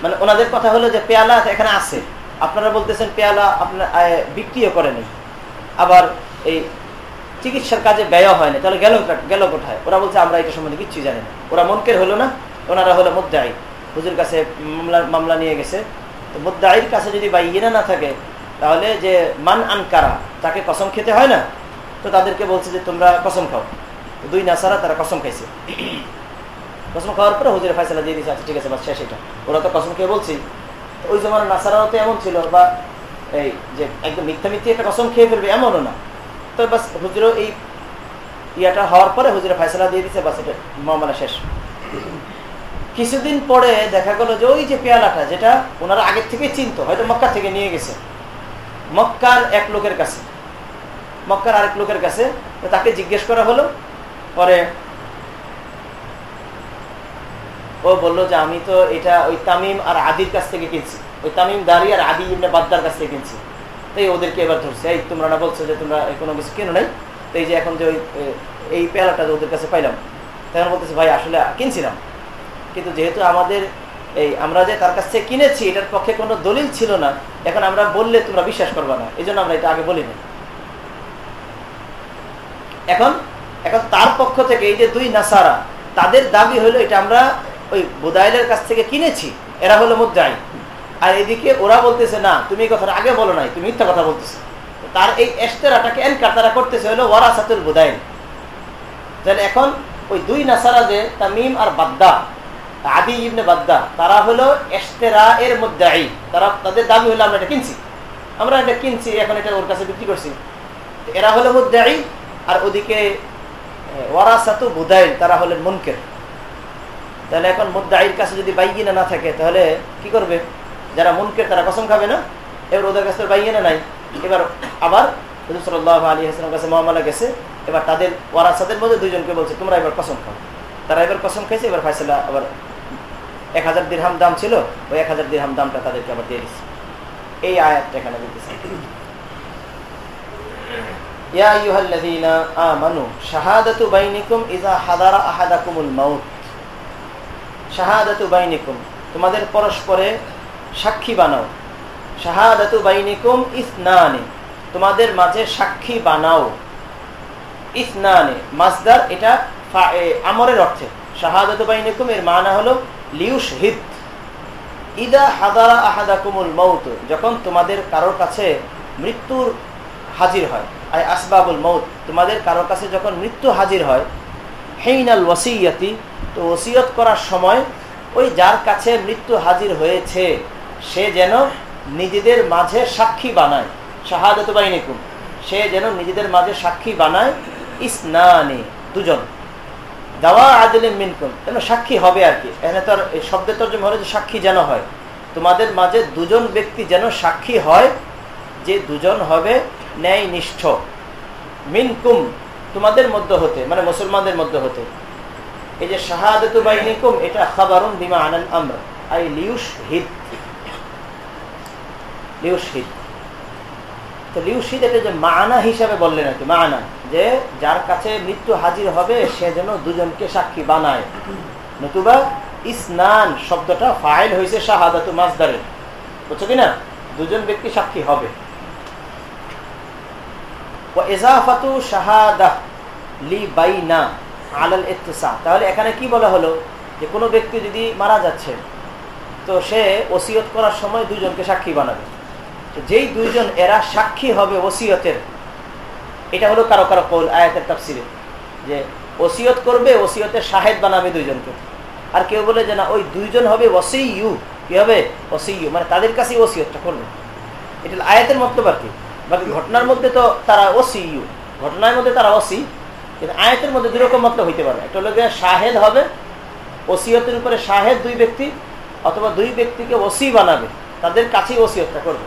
মানে ওনাদের কথা হলো যে পেয়ালা এখানে আছে। আপনারা বলতেছেন পেয়ালা আপনার বিক্রিও করেনি আবার এই চিকিৎসার কাজে ব্যয় হয় না তাহলে গেল গেল কোথায়? ওরা বলছে, আমরা এটা সম্বন্ধে কিচ্ছু জানি না। ওরা মনকের হলো না, ওনারা হলো মুদ্দাই হুজুর কাছে মামলা মামলা নিয়ে গেছে। তো মুদ্দাইয়ের কাছে যদি বা ইয়েনা না থাকে, তাহলে যে মান আনকারা, তাকে কসম খেতে হয় না? তো তাদেরকে বলছে যে, তোমরা কসম খাও। দুই নাসারা তারা কসম খাইছে। কসম খাওয়ার পরে হুজুরের ফাইসলা দিয়ে দিয়েছে আচ্ছা ঠিক আছে, বাস শেষ এটা। ওরা তো কসম খেয়ে বলছি। ওই জমানের নাসারাও তো এমন ছিল, বা এই যে একদম মিথ্যা মিথ্যে একটা কসম খেয়ে ফেলবে এমনও না। তো বাস হুজুরও এই ইয়াটা হওয়ার পরে হুজুরের ফাইসলা দিয়ে দিচ্ছে বাস এটা মামলা শেষ। কিছুদিন পরে দেখা গেল যে ওই যে পেয়ালাটা, যেটা ওনারা আগের থেকে চিনত, হয়তো মক্কা থেকে নিয়ে গেছে। মক্কার এক লোকের কাছে। মক্কার আরেক লোকের কাছে। তাকে জিজ্ঞেস করা হলো। পরে ও বলল যে, আমি তো এটা ওই তামিম আর আদির কাছ থেকে কিনছি। ওই তামিম দাঁড়ি আর আদি ইমনে বাদ্দার কাছ থেকে কিনছি। তাই ওদেরকে এবার ধরছে। এই তোমরা না বলছো যে, তোমরা কোনো কিছু কেনো নাই। তো এই যে এখন যে ওই এই পেয়ালাটা ওদের কাছে পাইলাম। তখন বলতেছে, ভাই, আসলে কিনছিলাম। কিন্তু যেহেতু আমাদের এই, আমরা যে তার কাছ থেকে কিনেছি, এটার পক্ষে কোনো দলিল ছিল না, এখন আমরা বললে তোমরা বিশ্বাস করবা না। এই আমরা এটা আগে বলি না এখন এখন তার পক্ষ থেকে এই যে দুই নাসারা, তাদের দাবি হলো এটা আমরা ওই বুদাইলের কাছ থেকে কিনেছি, এরা হলো মুদ্রাই আর এদিকে ওরা বলতেছে, না, তুমি এই কথাটা আগে বলো নাই, তুমি মিথ্যা কথা বলতেছো। তার এই এস্তেরাটাকে এনকার তারা করতেছে হলো ওয়ারাসাতুল বুদাইল। তাহলে এখন ওই দুই নাসারা যে তামিম আর বাদ্দা আদি ইবনে বাদ্দা, তারা হলো এস্তেরা এর মধ্যে তারা তাদের দাবি হলো, আমরা এটা কিনছি। আমরা এটা কিনছি, এখন এটা ওর কাছে বিক্রি করছি। এরা হলো মধ্যে আর ওদিকে ওয়ারাসাতু বুদাইল, তারা হলেন মুনকের। তাহলে এখন মুদ্দাইর কাছে যদি বাইগিনা না থাকে, তাহলে কি করবে? যারা মুনকের, তারা কসম খাবে না? এবার ওদের কাছে বাইগিনা নাই। এবার আবার সাল্লাহ আলী হাসলাম কাছে মহামালা গেছে। এবার তাদের ওয়ারাসাদের মধ্যে দুইজনকে বলছে, তোমরা এবার কসম খাও। তারা এবার কসম খাইছে, এবার ফাইসলা আবার এক হাজার দিরহাম দাম ছিল, ওই এক হাজার দিরহাম দামটা তাদেরকে আবার দিয়ে দিচ্ছে। এই আয়াতটা এখানে মাউত। তোমাদের পরস্পরে সাক্ষী বানাও। শাহাদাতু বাইনিকুম ইসনানে, তোমাদের মাঝে সাক্ষী বানাও। ইসনানে মাজদার এটা আমরের অর্থে। শাহাদাতু বাইনিকুম, এর মানা হলো লিউস হিদ ইদা হাদারা আহাদাকুমুল মৌত যখন তোমাদের কারোর কাছে মৃত্যুর হাজির হয়, আই আসবাবুল মৌত তোমাদের কারোর কাছে যখন মৃত্যু হাজির হয়, হেইনাল ওসিয়াতি তো ওসিয়ত করার সময় ওই যার কাছে মৃত্যু হাজির হয়েছে, সে যেন নিজেদের মাঝে সাক্ষী বানায়। শাহাদত বাইনিকুম, সে যেন নিজেদের মাঝে সাক্ষী বানায়, ইসনানি, দুজন। দাওয়া আদিল মিনকুম যেন সাক্ষী হবে আর কি? এখানে তো শব্দের তর্জমা হলো যে সাক্ষী যেন হয়। তোমাদের মাঝে দুজন ব্যক্তি যেন সাক্ষী হয়, যে দুজন হবে ন্যায় নিষ্ঠ মিনকুম তোমাদের মধ্যে হতে মানে মুসলমানদের মধ্যে হতে। এই যে শাহাদত বাইনিকুম, এটা খাবারুন বিমা আনান আমরা, আই লিউস হিদ লিউস হিদ এটা যে মানা হিসাবে বললেন আর কি, মানা। যে যার কাছে মৃত্যু হাজির হবে, সে যেন দুজনকে সাক্ষী বানায়। নতুবা ইসনান শব্দটা ফাইল হয়েছে শাহাদাতু বুঝছ কিনা? দুজন ব্যক্তি সাক্ষী হবে। এজাফাতু শাহাদা লি আলাল তাহলে এখানে কি বলা হলো? যে কোনো ব্যক্তি যদি মারা যাচ্ছে, তো সে ওসিয়ত করার সময় দুজনকে সাক্ষী বানাবে। যেই দুইজন এরা সাক্ষী হবে ওসিয়তের, এটা হলো কারও কারও কৌল আয়াতের তাফসিরে, যে ওসিয়ত করবে, ওসিয়তের শাহেদ বানাবে দুইজনকে। আর কেউ বলে যে না, ওই দুইজন হবে ওসি ইউ কি হবে? ওসি ইউ মানে তাদের কাছেই ওসিয়তটা করবে। এটা আয়াতের মতলব আর কি। বাকি ঘটনার মধ্যে তো তারা ওসি ইউ ঘটনার মধ্যে তারা ওসি, কিন্তু আয়াতের মধ্যে দুরকম মতলব হইতে পারে। একটা হলো শাহেদ হবে, ওসিয়তের উপরে শাহেদ দুই ব্যক্তি, অথবা দুই ব্যক্তিকে ওসি বানাবে, তাদের কাছেই ওসিয়তটা করবে।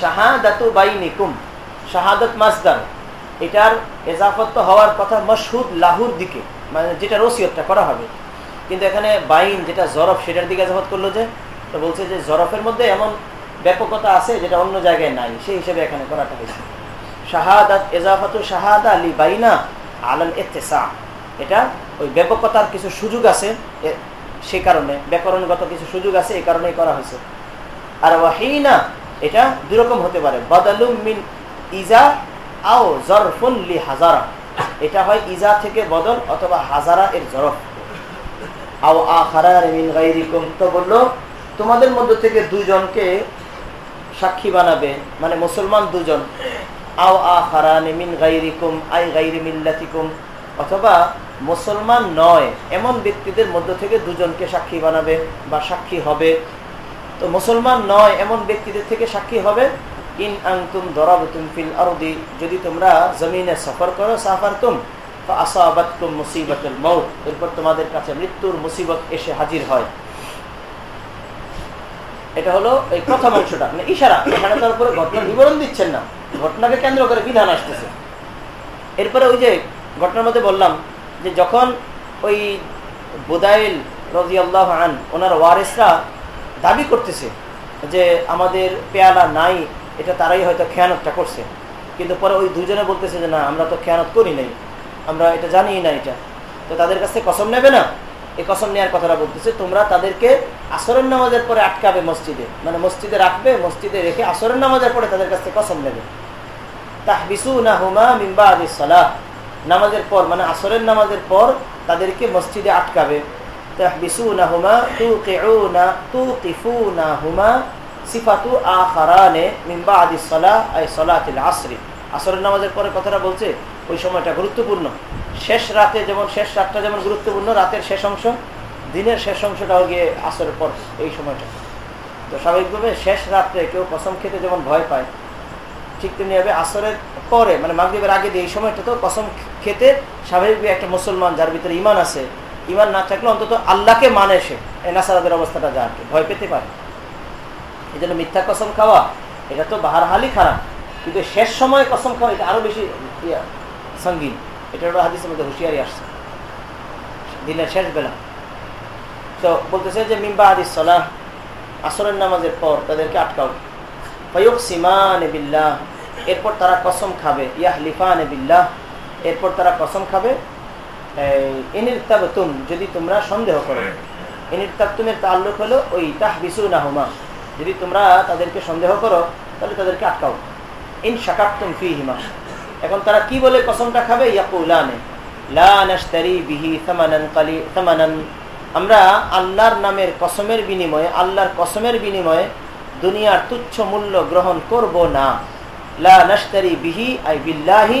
শাহাদাতু বাইনিকুম, শাহাদত মাসদার। এটার এজাফত হওয়ার কথা মশহুদ লাহুর দিকে মানে যেটা রসিয়তটা করা হবে। কিন্তু এখানে বাইন যেটা জরফ, সেটার দিকে এজাফত করল যে, তো বলছে যে জরফের মধ্যে এমন ব্যাপকতা আছে যেটা অন্য জায়গায় নাই, সেই হিসেবে এখানে করাটা হয়েছে। শাহাদাত, এজাফাতু শাহাদা আলী বাইনা আলাল এতেসা এটা ওই ব্যাপকতার কিছু সুযোগ আছে সে কারণে, ব্যাকরণগত কিছু সুযোগ আছে, এই কারণেই করা হয়েছে। আর ওয়াহিনা এটা দুরকম হতে পারে। বদালুম মিন ইজা আও জরফুন লি হাজারা। এটা হয় ইজা থেকে বদল অথবা হাজারা এর জরফ। আও আখারার তো বলল, তোমাদের মধ্য থেকে দুজনকে সাক্ষী বানাবে মানে মুসলমান দুজন আও আখারান গাইরিকুম আই গাইরি মিল্লাতিকুম। অথবা মুসলমান নয়, এমন ব্যক্তিদের মধ্য থেকে দুজনকে সাক্ষী বানাবে বা সাক্ষী হবে। তো মুসলমান নয়, এমন ব্যক্তিদের থেকে সাক্ষী হবে, ইন আংতুম দরাবতুম ফিল আরদি যদি তোমরা জমিনে সফর করো সাফার তুম মৌত এরপর তোমাদের কাছে মৃত্যুর মুসিবত এসে হাজির হয়। এটা হলো এই প্রথম অংশটা মানে ইশারা, এখানে তার উপরে ঘটনা, বিবরণ দিচ্ছেন না। ঘটনাকে কেন্দ্র করে বিধান আসতেছে। এরপরে ওই যে ঘটনার মধ্যে বললাম যে যখন ওই বুদাইল রাজি আল্লাহ আন ওনার ওয়ারেসরা দাবি করতেছে যে আমাদের পেয়ালা নাই, এটা তারাই হয়তো খেয়ানতটা করছে। কিন্তু পরে ওই দুজনে বলতেছে যে না, আমরা তো খেয়ানত করি নাই, আমরা এটা জানি না এটা। তো তাদের কাছ থেকে কসম নেবে না? এই কসম নেওয়ার কথাটা বলতেছে, তোমরা তাদেরকে আসরের নামাজের পরে আটকাবে মসজিদে। মানে মসজিদে রাখবে, মসজিদে রেখে আসরের নামাজের পরে তাদের কাছ থেকে কসম নেবে। তাহবিসু না হুমা মিম্বা আদি সালাহ। নামাজের পর মানে আসরের নামাজের পর তাদেরকে মসজিদে আটকাবে। কিফু না হুমা সিফাতু আখারানে মিম্বা আদি সলাহ আই সলাতিল আসরি আসরের নামাজের পরে কথাটা বলছে, ওই সময়টা গুরুত্বপূর্ণ। শেষ রাতে যেমন, শেষ রাতটা যেমন গুরুত্বপূর্ণ, রাতের শেষ অংশ, দিনের শেষ অংশটাও গিয়ে আসরের পর, এই সময়টা। তো স্বাভাবিকভাবে শেষ রাত্রে কেউ কসম খেতে যেমন ভয় পায়, ঠিক তেমনি হবে আসরের পরে মানে মাগরীবের আগে দিয়ে এই সময়টা তো কসম খেতে স্বাভাবিকভাবে একটা মুসলমান, যার ভিতরে ইমান আছে ইমান না থাকলে অন্তত আল্লাহকে মানে সে। নাসারাদের অবস্থাটা যা ভয় পেতে পারে। এই জন্য মিথ্যা কসম খাওয়া, এটা তো বাহার হালই খারাপ। কিন্তু শেষ সময় কসম খাওয়া, এটা আরও বেশি সঙ্গীন। এটা হলো হাদিসের মধ্যে হুঁশিয়ারি আসছে। দিনের শেষ বেলা। তো বলতেছে যে মিম্বা হাদিস সলাহ, আসরের নামাজের পর তাদেরকে আটকাও। ফয়ুক সিমান বিল্লাহ, এরপর তারা কসম খাবে। ইয়াহ লিফান বিল্লাহ, এরপর তারা কসম খাবে। তুম যদি তোমরা সন্দেহ করো। ইনিরতাব তুমের তাল্লুক হলো ওই তাহ বিসু না হুমা যদি তোমরা তাদেরকে সন্দেহ করো, তাহলে তাদেরকে আটকাও। ইন শাকাক তুম ফি হিমা এখন তারা কি বলে কসমটা খাবে? ইয়াকুলানে আমরা আল্লাহর নামের কসমের বিনিময়ে, আল্লাহর কসমের বিনিময়ে দুনিয়ার তুচ্ছ মূল্য গ্রহণ করব না। লা নাশতারি বিহি, আই বিল্লাহি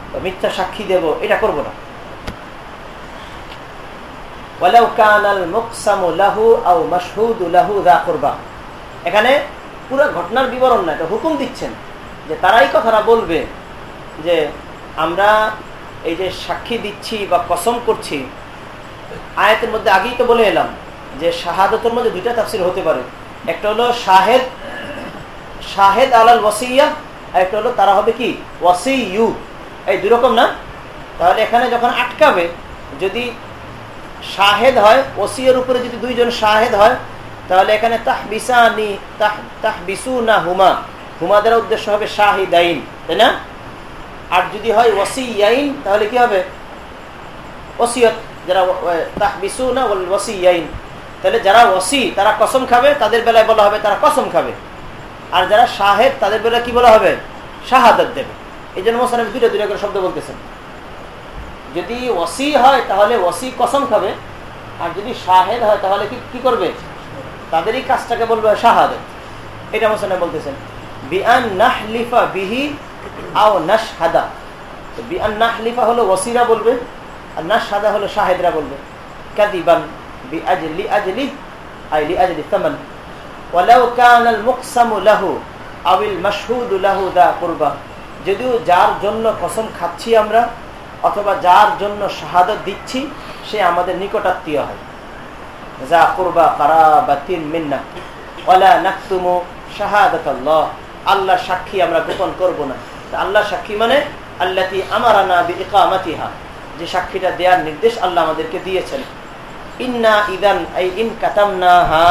মিথ্যা সাক্ষী দেব, এটা করব না। এখানে পুরো ঘটনার বিবরণ না, এটা হুকুম দিচ্ছেন যে তারাই কথাটা বলবে যে আমরা এই যে সাক্ষী দিচ্ছি বা কসম করছি, আয়াতের মধ্যে আগেই তো বলে এলাম যে শাহাদতের মধ্যে দুইটা তাফসির হতে পারে। একটা হলো শাহেদ শাহেদ আলাল ওয়াসিয়া, আর একটা হলো তারা হবে কি? ওয়াসি ইউ এই দুরকম না? তাহলে এখানে যখন আটকাবে, যদি শাহেদ হয়, ওসিয়ের উপরে যদি দুইজন শাহেদ হয়, তাহলে এখানে তাহবিসানি তাহবিসু না হুমা। হুমা দ্বারা উদ্দেশ্য হবে শাহিদাইন, তাই না? আর যদি হয় ওসি ইয়াইন তাহলে কি হবে? ওসিয়ত, যারা তাহবিসু না ওসি ইয়াইন তাহলে যারা ওসি, তারা কসম খাবে, তাদের বেলায় বলা হবে তারা কসম খাবে। আর যারা শাহেদ, তাদের বেলায় কি বলা হবে? শাহাদত দেবে। এই জন্য মোসান দুইটা দুইটা করে শব্দ বলতেছেন। যদি ওসি হয়, তাহলে ওসি কসম খাবে। আর যদি শাহেদ হয়, তাহলে কি কি করবে? তাদেরই কাজটাকে বলবে শাহাদত। এটা মোসানে বলতেছেন। বিআন নাহলিফা বিহি আও নাশহাদা। তো বিআন নাহলিফা হলো ওসিরা বলবে, আর নাশহাদা হলো শাহেদরা বলবে। কাদিবান বিআজলি আজলি, আই লি লিআজলি থামান ওয়ালাউ কানাল মুকসামু লাহু আবিল মাশহুদু লাহু দা কুরবা। যদিও যার জন্য কসম খাচ্ছি আমরা, অথবা যার জন্য শাহাদত দিচ্ছি, সে আমাদের নিকটাত্মীয় হয়। যা কুরবা কারাবাতিন মিন্না। ওয়ালা নাকতুমু শাহাদাত আল্লাহ সাক্ষী আমরা গোপন করব না। আল্লাহ সাক্ষী মানে আল্লাতি বি ইকামাতিহা যে সাক্ষীটা দেওয়ার নির্দেশ আল্লাহ আমাদেরকে দিয়েছেন। ইন্না ইদান ইন কাতামনাহা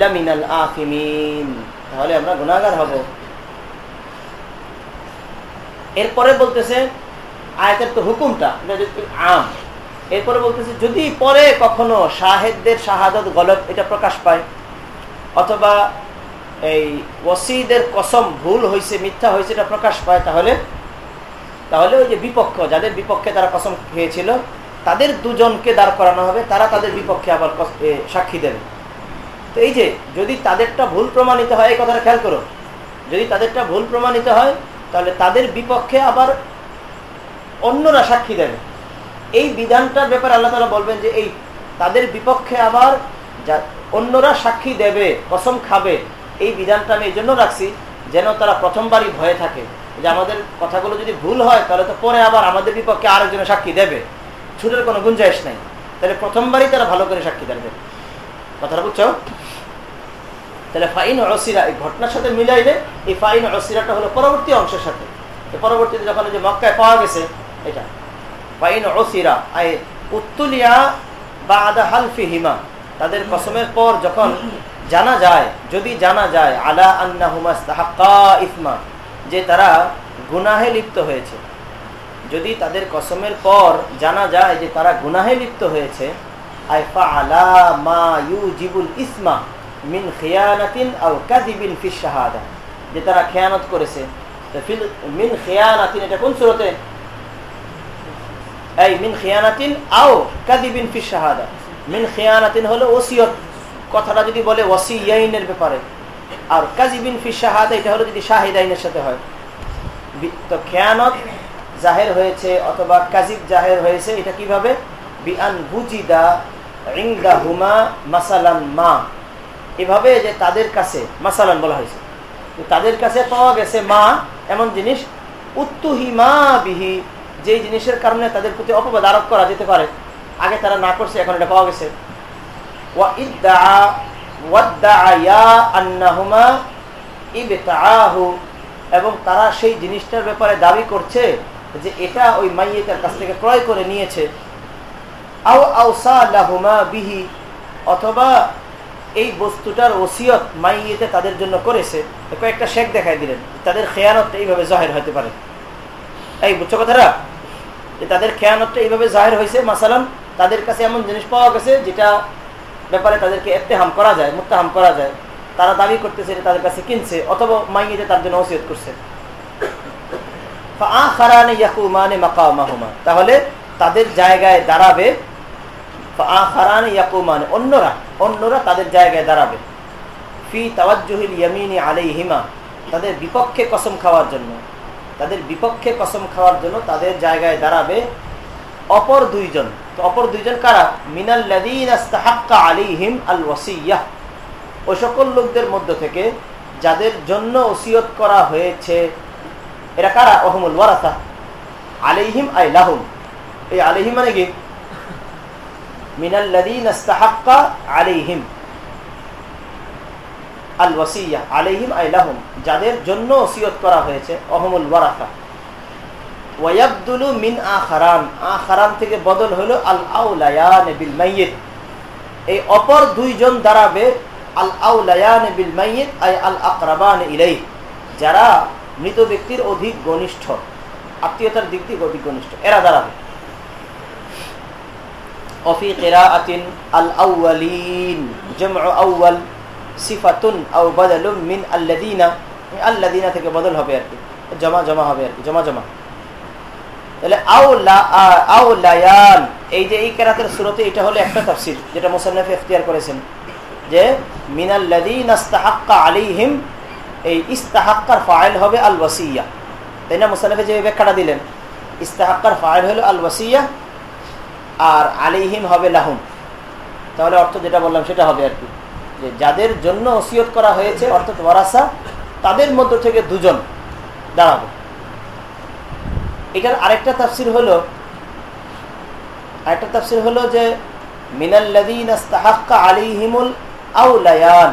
লামিনাল আফিমিন তাহলে আমরা গুনাহগার হব। এরপরে বলতেছে আয়াতের তো হুকুমটা আম। এরপরে বলতেছে, যদি পরে কখনো শাহেদদের শাহাদত গলত এটা প্রকাশ পায়, অথবা এই ওসিদের কসম ভুল হয়েছে মিথ্যা হয়েছে এটা প্রকাশ পায়, তাহলে তাহলে ওই যে বিপক্ষ, যাদের বিপক্ষে তারা কসম খেয়েছিল, তাদের দুজনকে দাঁড় করানো হবে, তারা তাদের বিপক্ষে আবার সাক্ষী দেবে। তো এই যে, যদি তাদেরটা ভুল প্রমাণিত হয়, এই কথাটা খেয়াল করো। যদি তাদেরটা ভুল প্রমাণিত হয় তাহলে তাদের বিপক্ষে আবার অন্যরা সাক্ষী দেবে। এই বিধানটার ব্যাপারে আল্লাহ তালা বলবেন যে, এই, তাদের বিপক্ষে আবার অন্যরা সাক্ষী দেবে, কসম খাবে, এই বিধানটা আমি এই জন্য রাখছি যেন তারা প্রথমবারই ভয়ে থাকে। যে আমাদের কথাগুলো যদি ভুল হয়, তাহলে তো পরে আবার আমাদের বিপক্ষে আরেকজনে সাক্ষী দেবে। ছুটের কোনো গুঞ্জাইশ নাই। তাহলে প্রথমবারই তারা ভালো করে সাক্ষী দেবে। কথাটা বুঝছ? তাহলে ফাইন অসিরা, এই ঘটনার সাথে মিলাইলে এই ফাইন অসিরাটা হলো পরবর্তী অংশের সাথে। পরবর্তীতে যখন যে মক্কায় পাওয়া গেছে, এটা ফাইন অসিরা, আই উত্তুলিয়া বা আদা হালফি হিমা তাদের কসমের পর যখন জানা যায়, যদি জানা যায়, আলা আন্না হুমাস্তাহাক্কা ইসমা যে তারা গুনাহে লিপ্ত হয়েছে। যদি তাদের কসমের পর জানা যায় যে তারা গুনাহে লিপ্ত হয়েছে আইফা আলা মা ইউ জিবুল ইসমা মিন খেয়ানাতিন আও কাদিবিন ফি শাহাদা। যে তারা খেয়ানত করেছে ফিল, মিন খেয়ানাতিন, এটা কোন সুরতে? এই মিন খেয়ানাতিন আও কাদিবিন ফি শাহাদা। মিন খেয়ানাতিন হলো ওসিয়ত। কথাটা যদি বলে ওসি ইয়াইনের ব্যাপারে, আর কাজিবিন ফি শাহাদা, এটা হলো যদি শাহিদ আইনের সাথে হয়। তো খেয়ানত জাহের হয়েছে অথবা কাজিব জাহের হয়েছে, এটা কীভাবে? বিআন বুজিদা রিংদা হুমা মাসালান মা। এভাবে যে তাদের কাছে, মাসালান বলা হয়েছে তাদের কাছে পাওয়া গেছে মা এমন জিনিস, উত্তুহিমা বিহি, যেই জিনিসের কারণে তাদের প্রতি অপবাদ আরোপ করা যেতে পারে। আগে তারা না করছে, এখন এটা পাওয়া গেছে। এবং তারা সেই জিনিসটার ব্যাপারে দাবি করছে যে এটা ওই মাইয়েটার কাছ থেকে ক্রয় করে নিয়েছে। আও আউসা বিহি, অথবা এই বস্তুটার ওসিয়ত মাইয়েতে তাদের জন্য করেছে। কয়েকটা শেখ দেখাই দিলেন। তাদের খেয়ানত এইভাবে জাহের হতে পারে। এই, বুঝছ কথাটা? যে তাদের খেয়ানতটা এইভাবে জাহের হয়েছে মাসালাম তাদের কাছে এমন জিনিস পাওয়া গেছে যেটা ব্যাপারে তাদেরকে এত্তেহাম করা যায়, মুত্তাহাম করা যায়। তারা দাবি করতেছে যে তাদের কাছে কিনছে অথবা মাইয়েতে তার জন্য ওসিয়ত করছে। তাহলে তাদের জায়গায় দাঁড়াবে অন্যরা অন্যরা তাদের জায়গায় দাঁড়াবে। ফি তাওয়াজ্জুহিল ইয়ামিনি আলাইহিমা, তাদের বিপক্ষে কসম খাওয়ার জন্য। তাদের বিপক্ষে কসম খাওয়ার জন্য তাদের জায়গায় দাঁড়াবে অপর দুইজন। তো অপর দুইজন কারা? মিনাল্লাযীনা ইস্তাহাক্কা আলাইহিম আল ওয়াসিয়্যাহ ওই সকল লোকদের মধ্য থেকে যাদের জন্য ওসিয়ত করা হয়েছে, এরা কারা? অহমুল ওয়ারাসা। আলাইহিম আই লাহুম। এই আলাইহিম মানে কি? যাদের জন্য ওসিয়ত করা হয়েছে অহমুল ওয়ারাসা। ওয়ায়াবদুলু মিন থেকে বদল আল আউলায়ান বিল এই অপর দুইজন দাঁড়াবে আল আউলায়ান বিল মাইয়িত আই আল আকরাবান ইলাই যারা মৃত ব্যক্তির অধিক ঘনিষ্ঠ, আত্মীয়তার দিক থেকে অধিক ঘনিষ্ঠ, এরা দাঁড়াবে কেরাআতিন আল আউয়ালিন জামউ আউয়াল সিফাতুন আও বাদালুম মিন আল্লাযিনা আল্লাযিনা থেকে বদল হবে আর কি জমা জমা হবে আর কি জমা জমা তাহলে আউলা আউলায়ান এই যে এই কেরাতের সুরতে এটা হলো একটা তাফসীর যেটা মুসান্নাফ ইখতিয়ার করেছেন যে মিনাল্লাযিনা ইস্তাহাক্কা আলাইহিম এই ইস্তাহাক্কার ফাইল হবে আল ওয়াসিয়া তাই না মুসানফে যে ব্যাখ্যাটা দিলেন ইস্তাহাক্কার ফাইল হলো আল ওয়াসিয়া আর আলিহিম হবে লাহুম। তাহলে অর্থ যেটা বললাম সেটা হবে আর কি। যে যাদের জন্য ওসিয়ত করা হয়েছে, অর্থাৎ ওয়ারাসা, তাদের মধ্য থেকে দুজন দাঁড়াবো। এটার আরেকটা তাফসির হলো, আরেকটা তাফসির হলো যে মিনাল্লাদিন ইস্তাহাক্কা আলিহিমুল আউলায়ান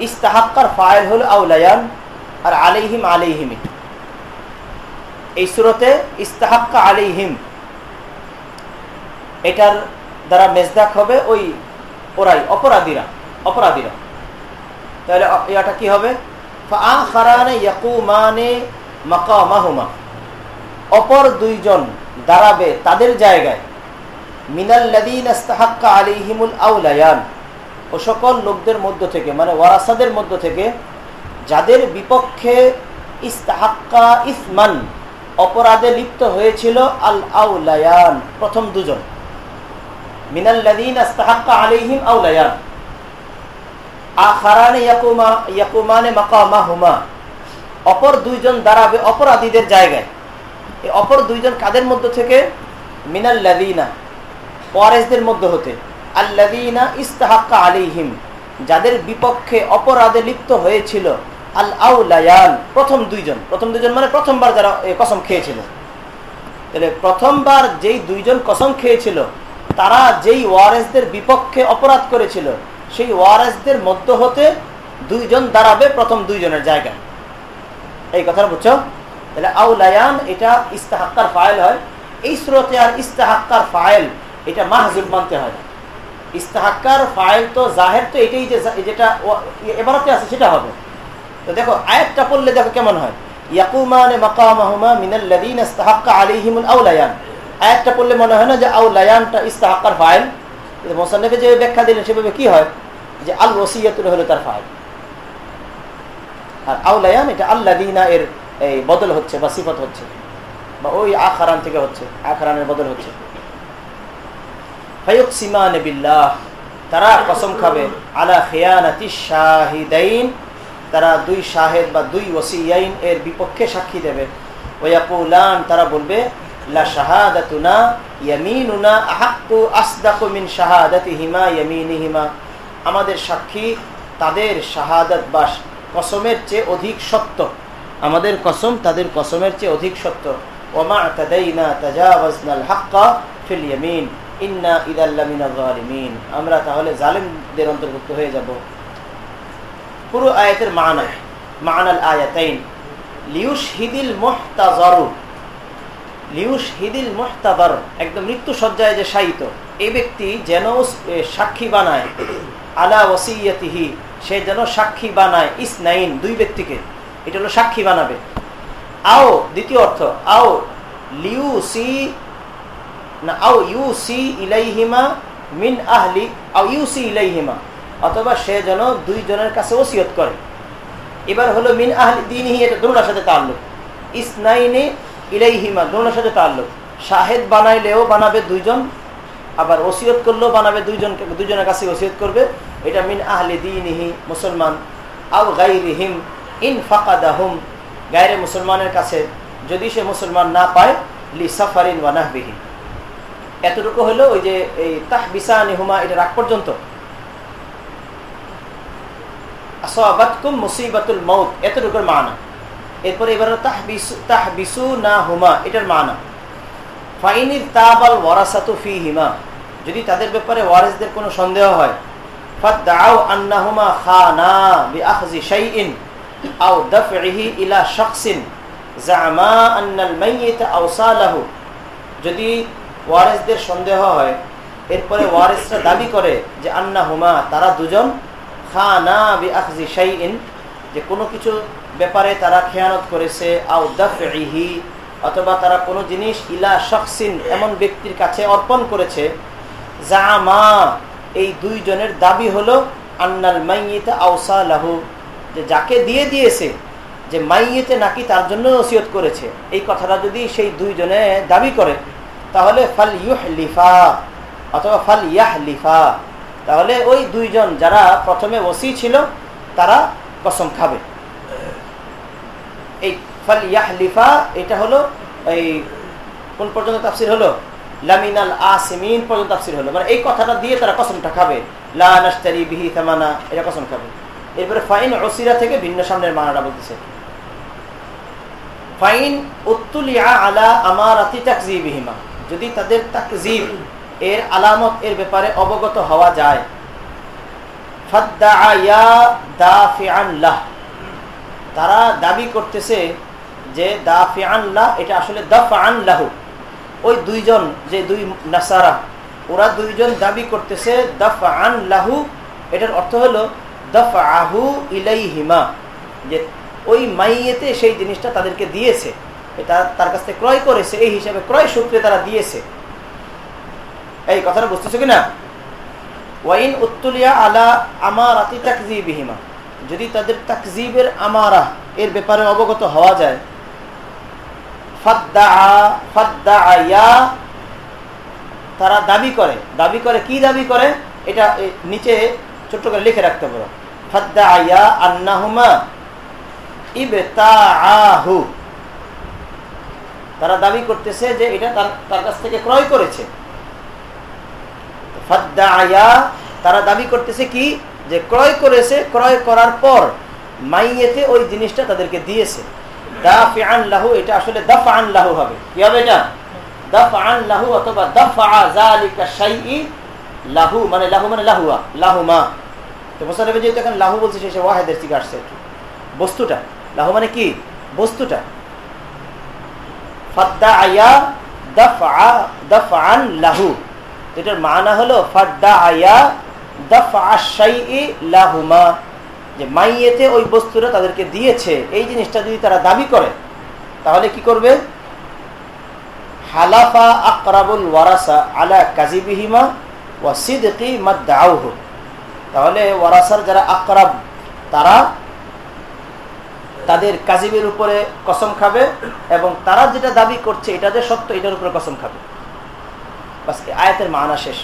ইস্তাহাক্কার ফাইল হলো আউলায়ান আর আলিহিম আলিহিমি এই সুরতে ইস্তাহাক্কা আলিহিম এটার দ্বারা মেজদাক হবে ওই ওরাই, অপরাধীরা অপরাধীরা। তাহলে এটা কি হবে? অপর দুইজন দাঁড়াবে তাদের জায়গায়। মিনাল্লাদিন আলিহিমুল আউলায়ান। ও সকল লোকদের মধ্য থেকে মানে ওয়ারাসাদের মধ্য থেকে, যাদের বিপক্ষে ইস্তাহাক্কা ইসমান অপরাধে লিপ্ত হয়েছিল আল আউলায়ান, প্রথম দুজন। মিনাল্লাদিন আস্তাহাক্কা আলিহিম আউলায়ান আখারানে ইয়াকুমা, ইয়াকুমানে অপর দুইজন দাঁড়াবে অপরাধীদের জায়গায়। এই অপর দুইজন কাদের মধ্য থেকে? মিনাল্লাদিনা ওয়ারেসদের মধ্য হতে। আল্লাদিনা ইস্তাহাক্কা আলিহিম যাদের বিপক্ষে অপরাধে লিপ্ত হয়েছিল। আল আউলায়ান প্রথম দুইজন। প্রথম দুইজন মানে প্রথমবার যারা কসম খেয়েছিল। তাহলে প্রথমবার যেই দুইজন কসম খেয়েছিল তারা যেই ওয়ারেসদের বিপক্ষে অপরাধ করেছিল, সেই ওয়ারেসদের মধ্য হতে দুইজন দাঁড়াবে প্রথম দুইজনের জায়গায়। এই কথা বুঝছ? তাহলে আউলায়ান এটা ইস্তাহাক্কার ফাইল হয়। এই স্রোতে আর ইস্তাহাক্কার ফাইল, এটা মাহজুব মানতে হয়। ইস্তাহাক্কার ফাইল তো জাহের, তো এটাই যে যেটা এবারতে আছে, সেটা হবে। তো দেখো, আয়াতটা পড়লে দেখো কেমন হয়। ইয়াকুমানে মাকামাহুমা মিনাল্লাযীনা ইস্তাহাক্কা আলাইহিমুল আউলায়ান। আয়াতটা পড়লে মনে হয় না যে আউলায়ানটা ইস্তাহাক্কার ফাইল। মোসান্নফে যে ব্যাখ্যা দিলেন, সেভাবে কি হয়? যে আল ওসিয়াতুল হলো তার ফাইল। আর আউলায়ান এটা আল্লাদিনা এর এই বদল হচ্ছে বা সিফত হচ্ছে। বা ওই আখারান থেকে হচ্ছে, আখারানের বদল হচ্ছে। তারা কসম খাবে, আলা খেয়ানাতি শাহিদাইন, তারা দুই শাহেদ বা দুই ওসিয়াইন এর বিপক্ষে সাক্ষী দেবে। ওয়াকুলান, তারা বলবে আমাদের সাক্ষী তাদের শাহাদাত বা কসমের চেয়ে অধিক সত্য আমাদের কসম তাদের কসমের চেয়ে অধিক সত্য হাক্কা আমরা তাহলে জালিমদের অন্তর্ভুক্ত হয়ে যাব। পুরো আয়াতের মানা, মানাল আয়াতাইন। লিউশহিদিল মুহতাজারু লিউশহিদিল মুহতাদার একদম মৃত্যু সজ্জায় যে শায়িত এই ব্যক্তি যেন সাক্ষী বানায়, আলা ওসিয়াতিহি সে যেন সাক্ষী বানায়, ইসনাইন, দুই ব্যক্তিকে। এটা হলো সাক্ষী বানাবে। আও, দ্বিতীয় অর্থ, আও লিউ সি না, আও ইউ সি ইলাইহিমা মিন আহলি, আও ইউ সি ইলাইহিমা, অথবা সে যেন দুইজনের কাছে ওসিয়ত করে। এবার হলো মিন আহলি দিনহি, এটা দুটার সাথে তাল্লুক। ইসনাইনে ইলাইহিমা দুটার সাথে তাল্লুক। শাহেদ বানাইলেও বানাবে দুইজন, আবার ওসিয়ত করলেও বানাবে দুইজনকে দুইজনের কাছে ওসিয়ত করবে। এটা মিন আহলি দিনহি, মুসলমান, আও গাইরিহিম, ইন ফাকাদাহুম। গায়রে মুসলমানের কাছে যদি সে মুসলমান না পায়, লি সাফারিন ওয়ানাহবিহি এতটুকু হলো ওই যে এই তাহ বিসা নিহুমা এটা রাখ পর্যন্ত। আসাবাতকুম মুসিবাতুল মৌত এতটুকুর মানা। এরপরে এবার তাহ বিসু না হুমা এটার মানা। ফাইনির তাবাল ওয়ারাসাতু ফি হিমা যদি তাদের ব্যাপারে ওয়ারিসদের কোনো সন্দেহ হয় যদি ওয়ারিসদের সন্দেহ হয়, এরপরে ওয়ারিসরা দাবি করে যে আন্না হুমা তারা দুজন খানা বিআখজি শাইইন যে কোনো কিছু ব্যাপারে তারা খেয়ানত করেছে, আও দাফইহি অথবা তারা কোনো জিনিস ইলা শখসিন এমন ব্যক্তির কাছে অর্পণ করেছে যা জামা, এই দুইজনের দাবি হলো, আন্নাল মাইয়েতে আউসা লাহু, যে যাকে দিয়ে দিয়েছে, যে মাইয়েতে নাকি তার জন্য ওসিয়ত করেছে। এই কথাটা যদি সেই দুইজনে দাবি করে, তাহলে ফাল ইউহ লিফা অথবা ফাল ইয়াহ লিফা তাহলে ওই দুইজন যারা প্রথমে ওসি ছিল, তারা কসম খাবে। এই ফাল ইয়াহলিফা এটা হলো এই কোন পর্যন্ত তাফসির হলো? লামিনাল আসিমিন পর্যন্ত তাফসির হলো। মানে এই কথাটা দিয়ে তারা কসমটা খাবে। লা বিহি থামানা এটা কসম খাবে। এরপরে ফাইন ওসিরা থেকে ভিন্ন সামনের মানাটা বলতেছে। ফাইন উত্তুলিয়া আলা আমারাতি তাকজিবিহিমা। যদি তাদের তাকজিব এর আলামত এর ব্যাপারে অবগত হওয়া যায় তারা দাবি করতেছে যে দাফিয়ান্লাহ এটা আসলে দফআনলাহু ওই দুইজন, যে দুই নাসারা, ওরা দুইজন দাবি করতেছে দফআনলাহু এটার অর্থ হলো দফআহু ইলাইহিমা, যে ওই মাইয়েতে সেই জিনিসটা তাদেরকে দিয়েছে। এটা তার কাছ থেকে ক্রয় করেছে, এই হিসাবে ক্রয় সূত্রে তারা দিয়েছে। এই কথাটা বুঝতেছো কিনা? ওয়াইন উত্তুলিয়া আলা আমার আতি তাকজিবিহিমা যদি তাদের তাকজিবের আমারা এর ব্যাপারে অবগত হওয়া যায় তারা দাবি করে। দাবি করে কি দাবি করে? এটা নিচে ছোট্ট করে লিখে রাখতে পারো ফাদ্দা আয়া আন্নাহুমা তারা দাবি করতেছে যে এটা তার কাছ থেকে ক্রয় করেছে। তারা দাবি করতেছে কি? যে ক্রয় করেছে, ক্রয় করার পর মাইয়েতে ওই জিনিসটা তাদেরকে দিয়েছে। দাফিআন লাহু, এটা আসলে দাফআন লাহু হবে। কি হবে এটা? দাফআন লাহু অথবা লাহু মানে লাহু মানে লাহুয়া, লাহুমা। তো যেহেতু এখন লাহু বলছে, সে ওয়াহেদের থেকে আসছে বস্তুটা, লাহু মানে কি? বস্তুটা। ফাদ্দা আয়া দাফআ, দাফআন লাহু। এটার মানা হলো যে মাইয়েতে ওই বস্তুটা তাদেরকে দিয়েছে, এই জিনিসটা যদি তারা দাবি করে, তাহলে কি করবে? হালাফা আকরাবুল ওয়ারাসা আলা কাজিবিহিমা ওয়া সিদ্কি মাদ্দাউহু। তাহলে ওয়ারাসার যারা আকরাব, তারা তাদের কাজিবের উপরে কসম খাবে এবং তারা যেটা দাবি করছে, এটা যে সত্য, এটার উপরে কসম খাবে। বাস আয়াতের মানা শেষ।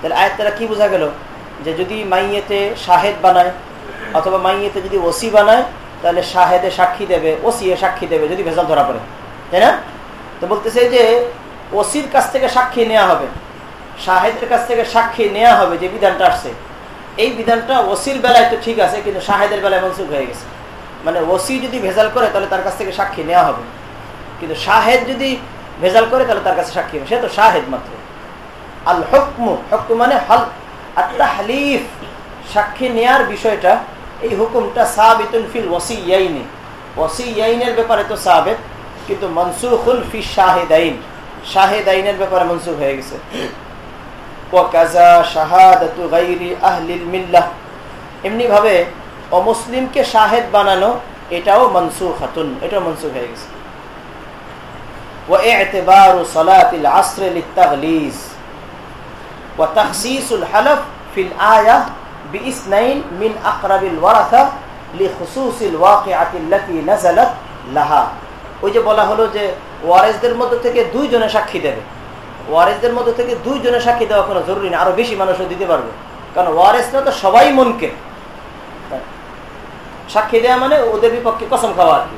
তাহলে আয়াত তারা কি বোঝা গেল? যে যদি মাইয়েতে শাহেদ বানায়, অথবা মাইয়েতে যদি ওসি বানায়, তাহলে শাহেদে সাক্ষী দেবে ওসি এ সাক্ষী দেবে, যদি ভেজাল ধরা পড়ে। তাই না? তো বলতেছে যে ওসির কাছ থেকে সাক্ষী নেওয়া হবে। শাহেদের কাছ থেকে সাক্ষী নেওয়া হবে যে বিধানটা আসছে। এই বিধানটা ওসির বেলায় তো ঠিক আছে, কিন্তু শাহেদের বেলায় মনসুখ হয়ে গেছে। মানে ওসি যদি ভেজাল করে, তাহলে তার কাছ থেকে সাক্ষী নেওয়া হবে। কিন্তু শাহেদ যদি ভেজাল করে তাহলে তার কাছে সাক্ষী হবে। সে তো শাহেদ মাত্র। আল হকমু হকমু মানে হল আত্মা হালিফ সাক্ষী নেয়ার বিষয়টা, এই হুকুমটা সাবিতুন ফিল ওসি ইয়াইনি ওসি ইয়াইনের ব্যাপারে তো সাবেত, কিন্তু মনসুখুল ফি শাহেদাইন। শাহেদাইনের ব্যাপারে মনসুখ হয়ে গেছে। ওয়াকাজা শাহাদাতু গাইরি আহলিল মিল্লাহ। এমনি ভাবে অমুসলিমকে শাহেদ বানানো, এটাও মনসুখ হাতুন এটাও মনসুখ হয়ে গেছে। واعتبار صلاة العصر للتغليظ وتخصيص الحلف في الآية بإثنين من أقرب الورثة لخصوص الواقعة التي نزلت لها ওই যে বলা হলো যে ওয়ারেসদের মধ্যে থেকে দুইজনে সাক্ষী দেবে ওয়ারেসদের মধ্যে থেকে দুইজনে সাক্ষী দেওয়া কোনো জরুরি না আরো বেশি মানুষও দিতে পারবে কারণ ওয়ারেসরা তো সবাই মনকে সাক্ষী দেওয়া মানে ওদের বিপক্ষে কসম খাওয়া আর কি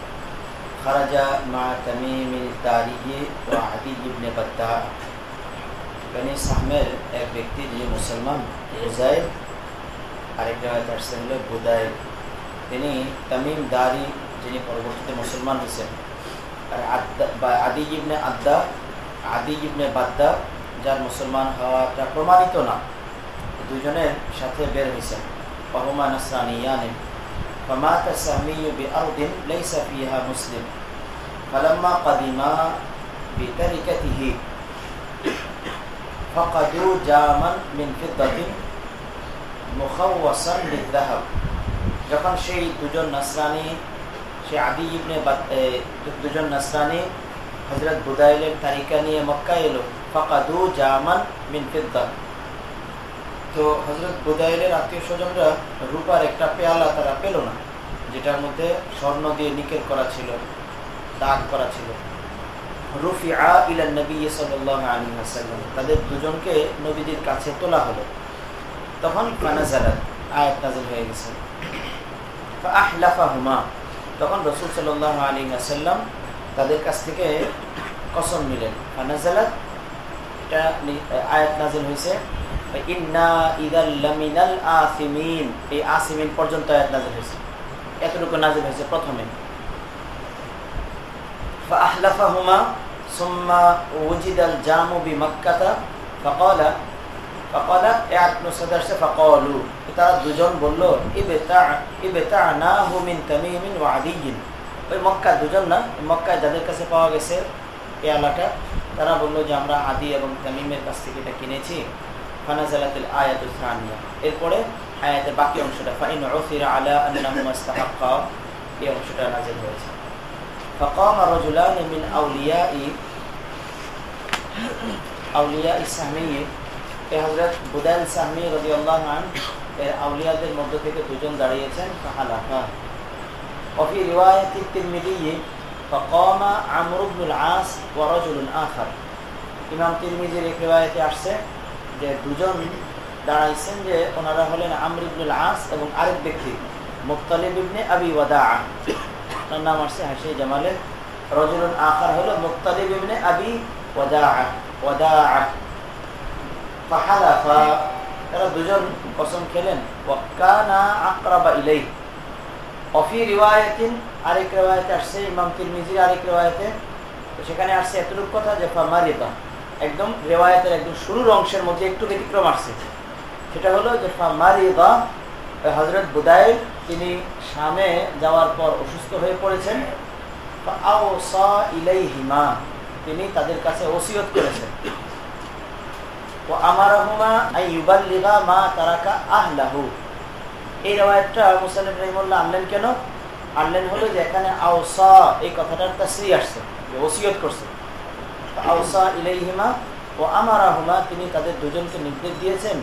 خرج مع تميم الداري وعدي بن بداء بني সাহমের এক ব্যক্তি যিনি মুসলমান বুজাইর আরেক রিওয়ায়াত আসছে হলো বুদাইর তিনি তামিম দারি যিনি পরবর্তীতে মুসলমান হয়েছেন আর আদি ইবনে আদ্দা আদি ইবনে বাদ্দা যার মুসলমান হওয়াটা প্রমাণিত না দুজনের সাথে বের হয়েছেন বাহুমা নাসরানিয়ানে فمات السهمي بأرض ليس فيها مسلم فلما قدما بتركته فقدوا جاما من فضة مخوصا للذهب যখন সেই দুজন নাসরানি সে আদি ইবনে দুজন নাসরানি হজরত বুদাইলের তালিকা নিয়ে মক্কা এলো ফাকাদু জামান মিন ফিদ্দা তো হজরত আত্মীয় স্বজনরা রূপার একটা পেয়ালা তারা পেল না, যেটার মধ্যে স্বর্ণ দিয়ে করা ছিল, দাগ করা ছিল। ইলান নবী আলাইহি ওয়াসাল্লাম, তাদের দুজনকে কাছে তোলা হলো। তখন আয়াত হয়ে গেছে। ফাআহলাফাহুমা, তখন রাসূল আলাইহি ওয়াসাল্লাম তাদের কাছ থেকে কসম নিলেন। ফানাজালাত এটা আয়াত নাযিল হয়েছে। ইন্না ইদাল লামিনাল আসিমিন এই আসিমিন পর্যন্ত আয়াত নাযিল হয়েছে এতটুকু নাযিল হয়েছে প্রথমে فأحلفهما ثم وجد الجام بمكة فقال فقال اعد نصدر فقالوا তারা দুজন বলল ইবেতানাহু মিন তামিমিন ওয়া আদিয়িন ওই মক্কা দুজন না মক্কায় যাদের কাছে পাওয়া গেছে পেয়ালাটা তারা বলল যে আমরা আদি এবং তামিমের কাছ থেকে এটা কিনেছি ফানাজালাতিল আয়াতুল সানিয়া এরপরে আয়াতের বাকি অংশটা ফাইন উসিরা আলা আন্নাহুমা ইস্তাহাক্কা এই অংশটা নাযিল হয়েছে فقام رجلان من أولياء أولياء السهمية এ হজরত বুদাইল সাহমি রাদিয়াল্লাহু আন এর আউলিয়াদের মধ্য থেকে দুজন দাঁড়িয়েছেন ফাহালাফা وفي رواية الترمذي فقام عمرو بن العاص ورجل آخر ইমাম তিরমিজির এক রিওয়ায়াতে আসছে যে দুজন দাঁড়াইছেন যে ওনারা হলেন আমর ইবনুল আস এবং আরেক ব্যক্তি, মুক্তালিব ইবনে আবি ওয়াদা। তার নাম আসছে হাসি জামালের। রজুলুন আখার হলো মুক্তালিব ইবনে আবি ওয়াদা। ওয়াদা। ফাহালাফা, তারা দুজন কসম খেলেন। ওয়াক্কানা আকরাবা ইলাই অফি রিওয়ায়াতিন আরেক রিওয়ায়াতে আসছে, ইমাম তিরমিজির আরেক রিওয়ায়াতে। সেখানে আসছে এতটুকু কথা যে, ফামারিদা। একদম রেওয়ায়তের একদম শুরুর অংশের মধ্যে একটু ব্যতিক্রম আসছে। সেটা হলো যে ফামারিদা হজরত বুদাইল তিনি শামে যাওয়ার পর অসুস্থ হয়ে পড়েছেন। তিনি তাদের কাছে ওসিয়ত করেছেন। ও আমারহুমা আইয়ুবাল্লিগা মা তারাকা আহলাহু। এই রেওয়ায়তটা মুসালিম রহিমুল্লাহ আনলেন কেন? আনলেন হলো যে এখানে আওসা এই কথাটার তাসরি আসছে ওসিয়ত করছে। তিনি তাদের দুজনকে নির্দেশ দিয়েছেন,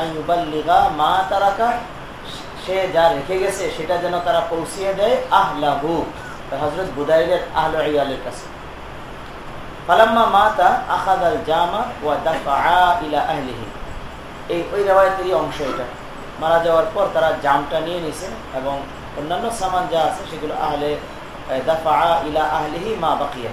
আইয়ুবাল্লিগা মা তারাকা, সে যা রেখে গেছে সেটা যেন তারা পৌঁছিয়ে দেয় আহলাহু। হজরত বুদাইলের আহল ইয়ালের কাছে। ফালাম্মা মাতা আখাদাল জামা ওয়া দাফা ইলা আহলিহি। এই ওই রেওয়ায়তেরই অংশ এটা। মারা যাওয়ার পর তারা জামটা নিয়ে নিছে এবং অন্যান্য সামান যা আছে সেগুলো আহলে দাফা ইলা আহলিহি মা বাকিয়া।